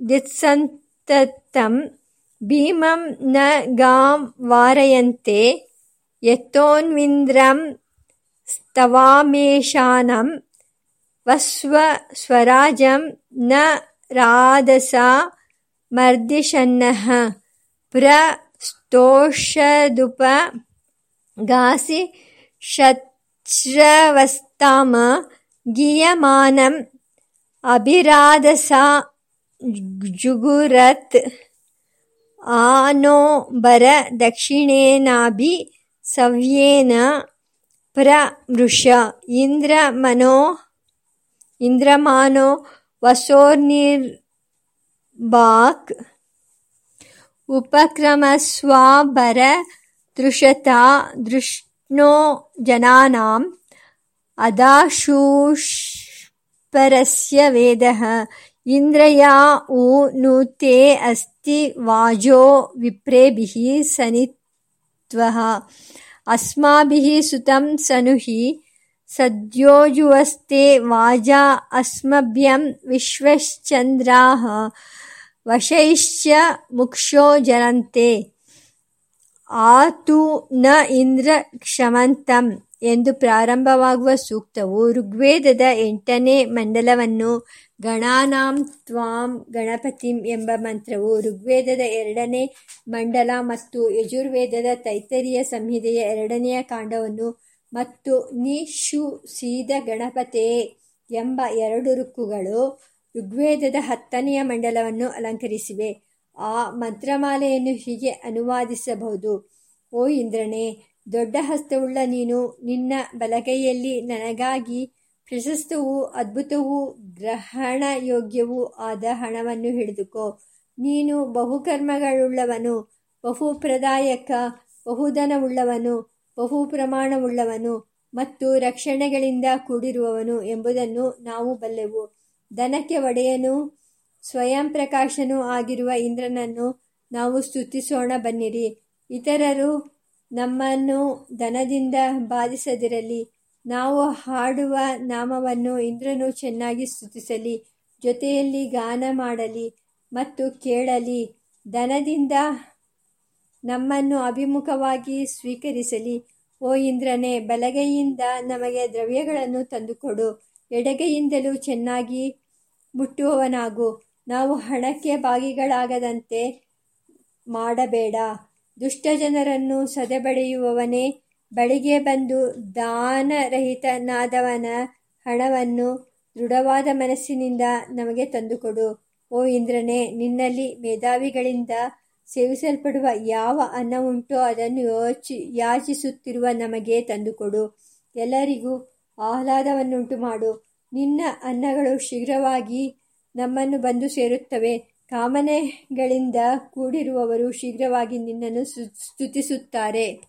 ದಿತ್ಸಂತತಂ ಭೀಮಂ ನ ಗಾಂ ವಾರಯಂತೆ ಯತೋನ್ವಿಂದ್ರಂ ಸ್ತವಾಮೇಶಾನಂ ವಸ್ವ ಸ್ವರಾಜಂ ನ ರಾಧಸ ಮರ್ದಿಷನ್ನಃ ಪ್ರ ಸ್ತೋಷದುಪ ಗಾಸಿ ಶಚ್ರವಸ್ತಾಮ ಗೀಯಮಾನಂ ಅಭಿರಾಧಸಾ ಜುಗುರತ್ ಆನೋ ಬರ ದಕ್ಷಿಣೇನಾಭಿ ಸವ್ಯೇನ ಪ್ರ ಮೃಷ ಇಂದ್ರಮಾನೋ ವಸೋರ್ನಿರ್ಬಾಕ್, ಉಪಕ್ರಮಸ್ವಾಬರ ತೃಷತಾ ದೃಷ್ಣೋ ಜನಾನಾಂ, ಅದಾಶೂಷ್ಪರಸ್ಯ ವೇದಃ ಇಂದ್ರ ಊ ನು ತೇ ಅಸ್ತಿ ವಾಜೋ ವಿಪ್ರೇಭಿ ಸನಿತ್ವಃ. ಅಸ್ಮಾಭಿ ಸುತಂ ಸನುಹಿ ಸದ್ಯೋಜುವಸ್ತೆ ವಾಜಾ ಅಸ್ಮಭ್ಯಂ ವಿಶ್ವಶ್ಚಂದ್ರ ವಶೈಶ್ಚ ಮುಕ್ಷೋ ಜನಂತೆ ಆತು ನ ಇಂದ್ರ ಕ್ಷಮಂತಂ ಎಂದು ಪ್ರಾರಂಭವಾಗುವ ಸೂಕ್ತವು ಋಗ್ವೇದದ ಎಂಟನೇ ಮಂಡಲವನ್ನು ಗಣಾನಾಂ ತ್ವಾಂ ಗಣಪತಿಂ ಎಂಬ ಮಂತ್ರವು ಋಗ್ವೇದದ ಎರಡನೇ ಮಂಡಲ ಮತ್ತು ಯಜುರ್ವೇದದ ತೈತರಿಯ ಸಂಹಿತೆಯ ಎರಡನೆಯ ಕಾಂಡವನ್ನು ಮತ್ತು ನಿಶು ಸೀದ ಗಣಪತೇ ಎಂಬ ಎರಡು ಋಕ್ಕುಗಳು ಋಗ್ವೇದದ ಹತ್ತನೆಯ ಮಂಡಲವನ್ನು ಅಲಂಕರಿಸಿವೆ. ಆ ಮಂತ್ರಮಾಲೆಯನ್ನು ಹೀಗೆ ಅನುವಾದಿಸಬಹುದು. ಓ ಇಂದ್ರನೇ, ದೊಡ್ಡ ಹಸ್ತವುಳ್ಳ ನೀನು ನಿನ್ನ ಬಲಗೈಯಲ್ಲಿ ನನಗಾಗಿ ಪ್ರಶಸ್ತವೂ ಅದ್ಭುತವೂ ಗ್ರಹಣಯೋಗ್ಯವೂ ಆದ ಹಣವನ್ನು ಹಿಡಿದುಕೋ. ನೀನು ಬಹುಕರ್ಮಗಳುಳ್ಳವನು, ಬಹುಪ್ರದಾಯಕ, ಬಹುಧನವುಳ್ಳವನು ಬಹು ಪ್ರಮಾಣವುಳ್ಳವನು ಮತ್ತು ರಕ್ಷಣೆಗಳಿಂದ ಕೂಡಿರುವವನು ಎಂಬುದನ್ನು ನಾವು ಬಲ್ಲೆವು. ಧನಕ್ಕೆ ಒಡೆಯನು ಸ್ವಯಂ ಪ್ರಕಾಶನೂ ಆಗಿರುವ ಇಂದ್ರನನ್ನು ನಾವು ಸ್ತುತಿಸೋಣ ಬನ್ನಿರಿ. ಇತರರು ನಮ್ಮನ್ನು ಧನದಿಂದ ಬಾಧಿಸದಿರಲಿ. ನಾವು ಹಾಡುವ ನಾಮವನ್ನು ಇಂದ್ರನು ಚೆನ್ನಾಗಿ ಸ್ತುತಿಸಲಿ, ಜೊತೆಯಲ್ಲಿ ಗಾನ ಮಾಡಲಿ ಮತ್ತು ಕೇಳಲಿ ದನದಿಂದ ನಮ್ಮನ್ನು ಅಭಿಮುಖವಾಗಿ ಸ್ವೀಕರಿಸಲಿ. ಓ ಇಂದ್ರನೇ, ಬಲಗೈಯಿಂದ ನಮಗೆ ದ್ರವ್ಯಗಳನ್ನು ತಂದುಕೊಡು. ಎಡಗೈಯಿಂದಲೂ ಚೆನ್ನಾಗಿ ಮುಟ್ಟುವವನಾಗು. ನಾವು ಹಣಕ್ಕೆ ಭಾಗಿಗಳಾಗದಂತೆ ಮಾಡಬೇಡ. ದುಷ್ಟ ಜನರನ್ನು ಸದೆಬಡೆಯುವವನೇ ಬಳಿಗೆ ಬಂದು ದಾನರಹಿತನಾದವನ ಹಣವನ್ನು ದೃಢವಾದ ಮನಸ್ಸಿನಿಂದ ನಮಗೆ ತಂದುಕೊಡು. ಓ ಇಂದ್ರನೇ, ನಿನ್ನಲ್ಲಿ ಮೇಧಾವಿಗಳಿಂದ ಸೇವಿಸಲ್ಪಡುವ ಯಾವ ಅನ್ನ ಉಂಟೋ ಅದನ್ನು ಯೋಚಿ, ಯಾಚಿಸುತ್ತಿರುವ ನಮಗೆ ತಂದುಕೊಡು. ಎಲ್ಲರಿಗೂ ಆಹ್ಲಾದವನ್ನುಂಟು ಮಾಡು. ನಿನ್ನ ಅನ್ನಗಳು ಶೀಘ್ರವಾಗಿ ನಮ್ಮನ್ನು ಬಂದು ಸೇರುತ್ತವೆ. ಕಾಮನೆಗಳಿಂದ ಕೂಡಿರುವವರು ಶೀಘ್ರವಾಗಿ ನಿನ್ನನ್ನು ಸ್ತುತಿಸುತ್ತಾರೆ.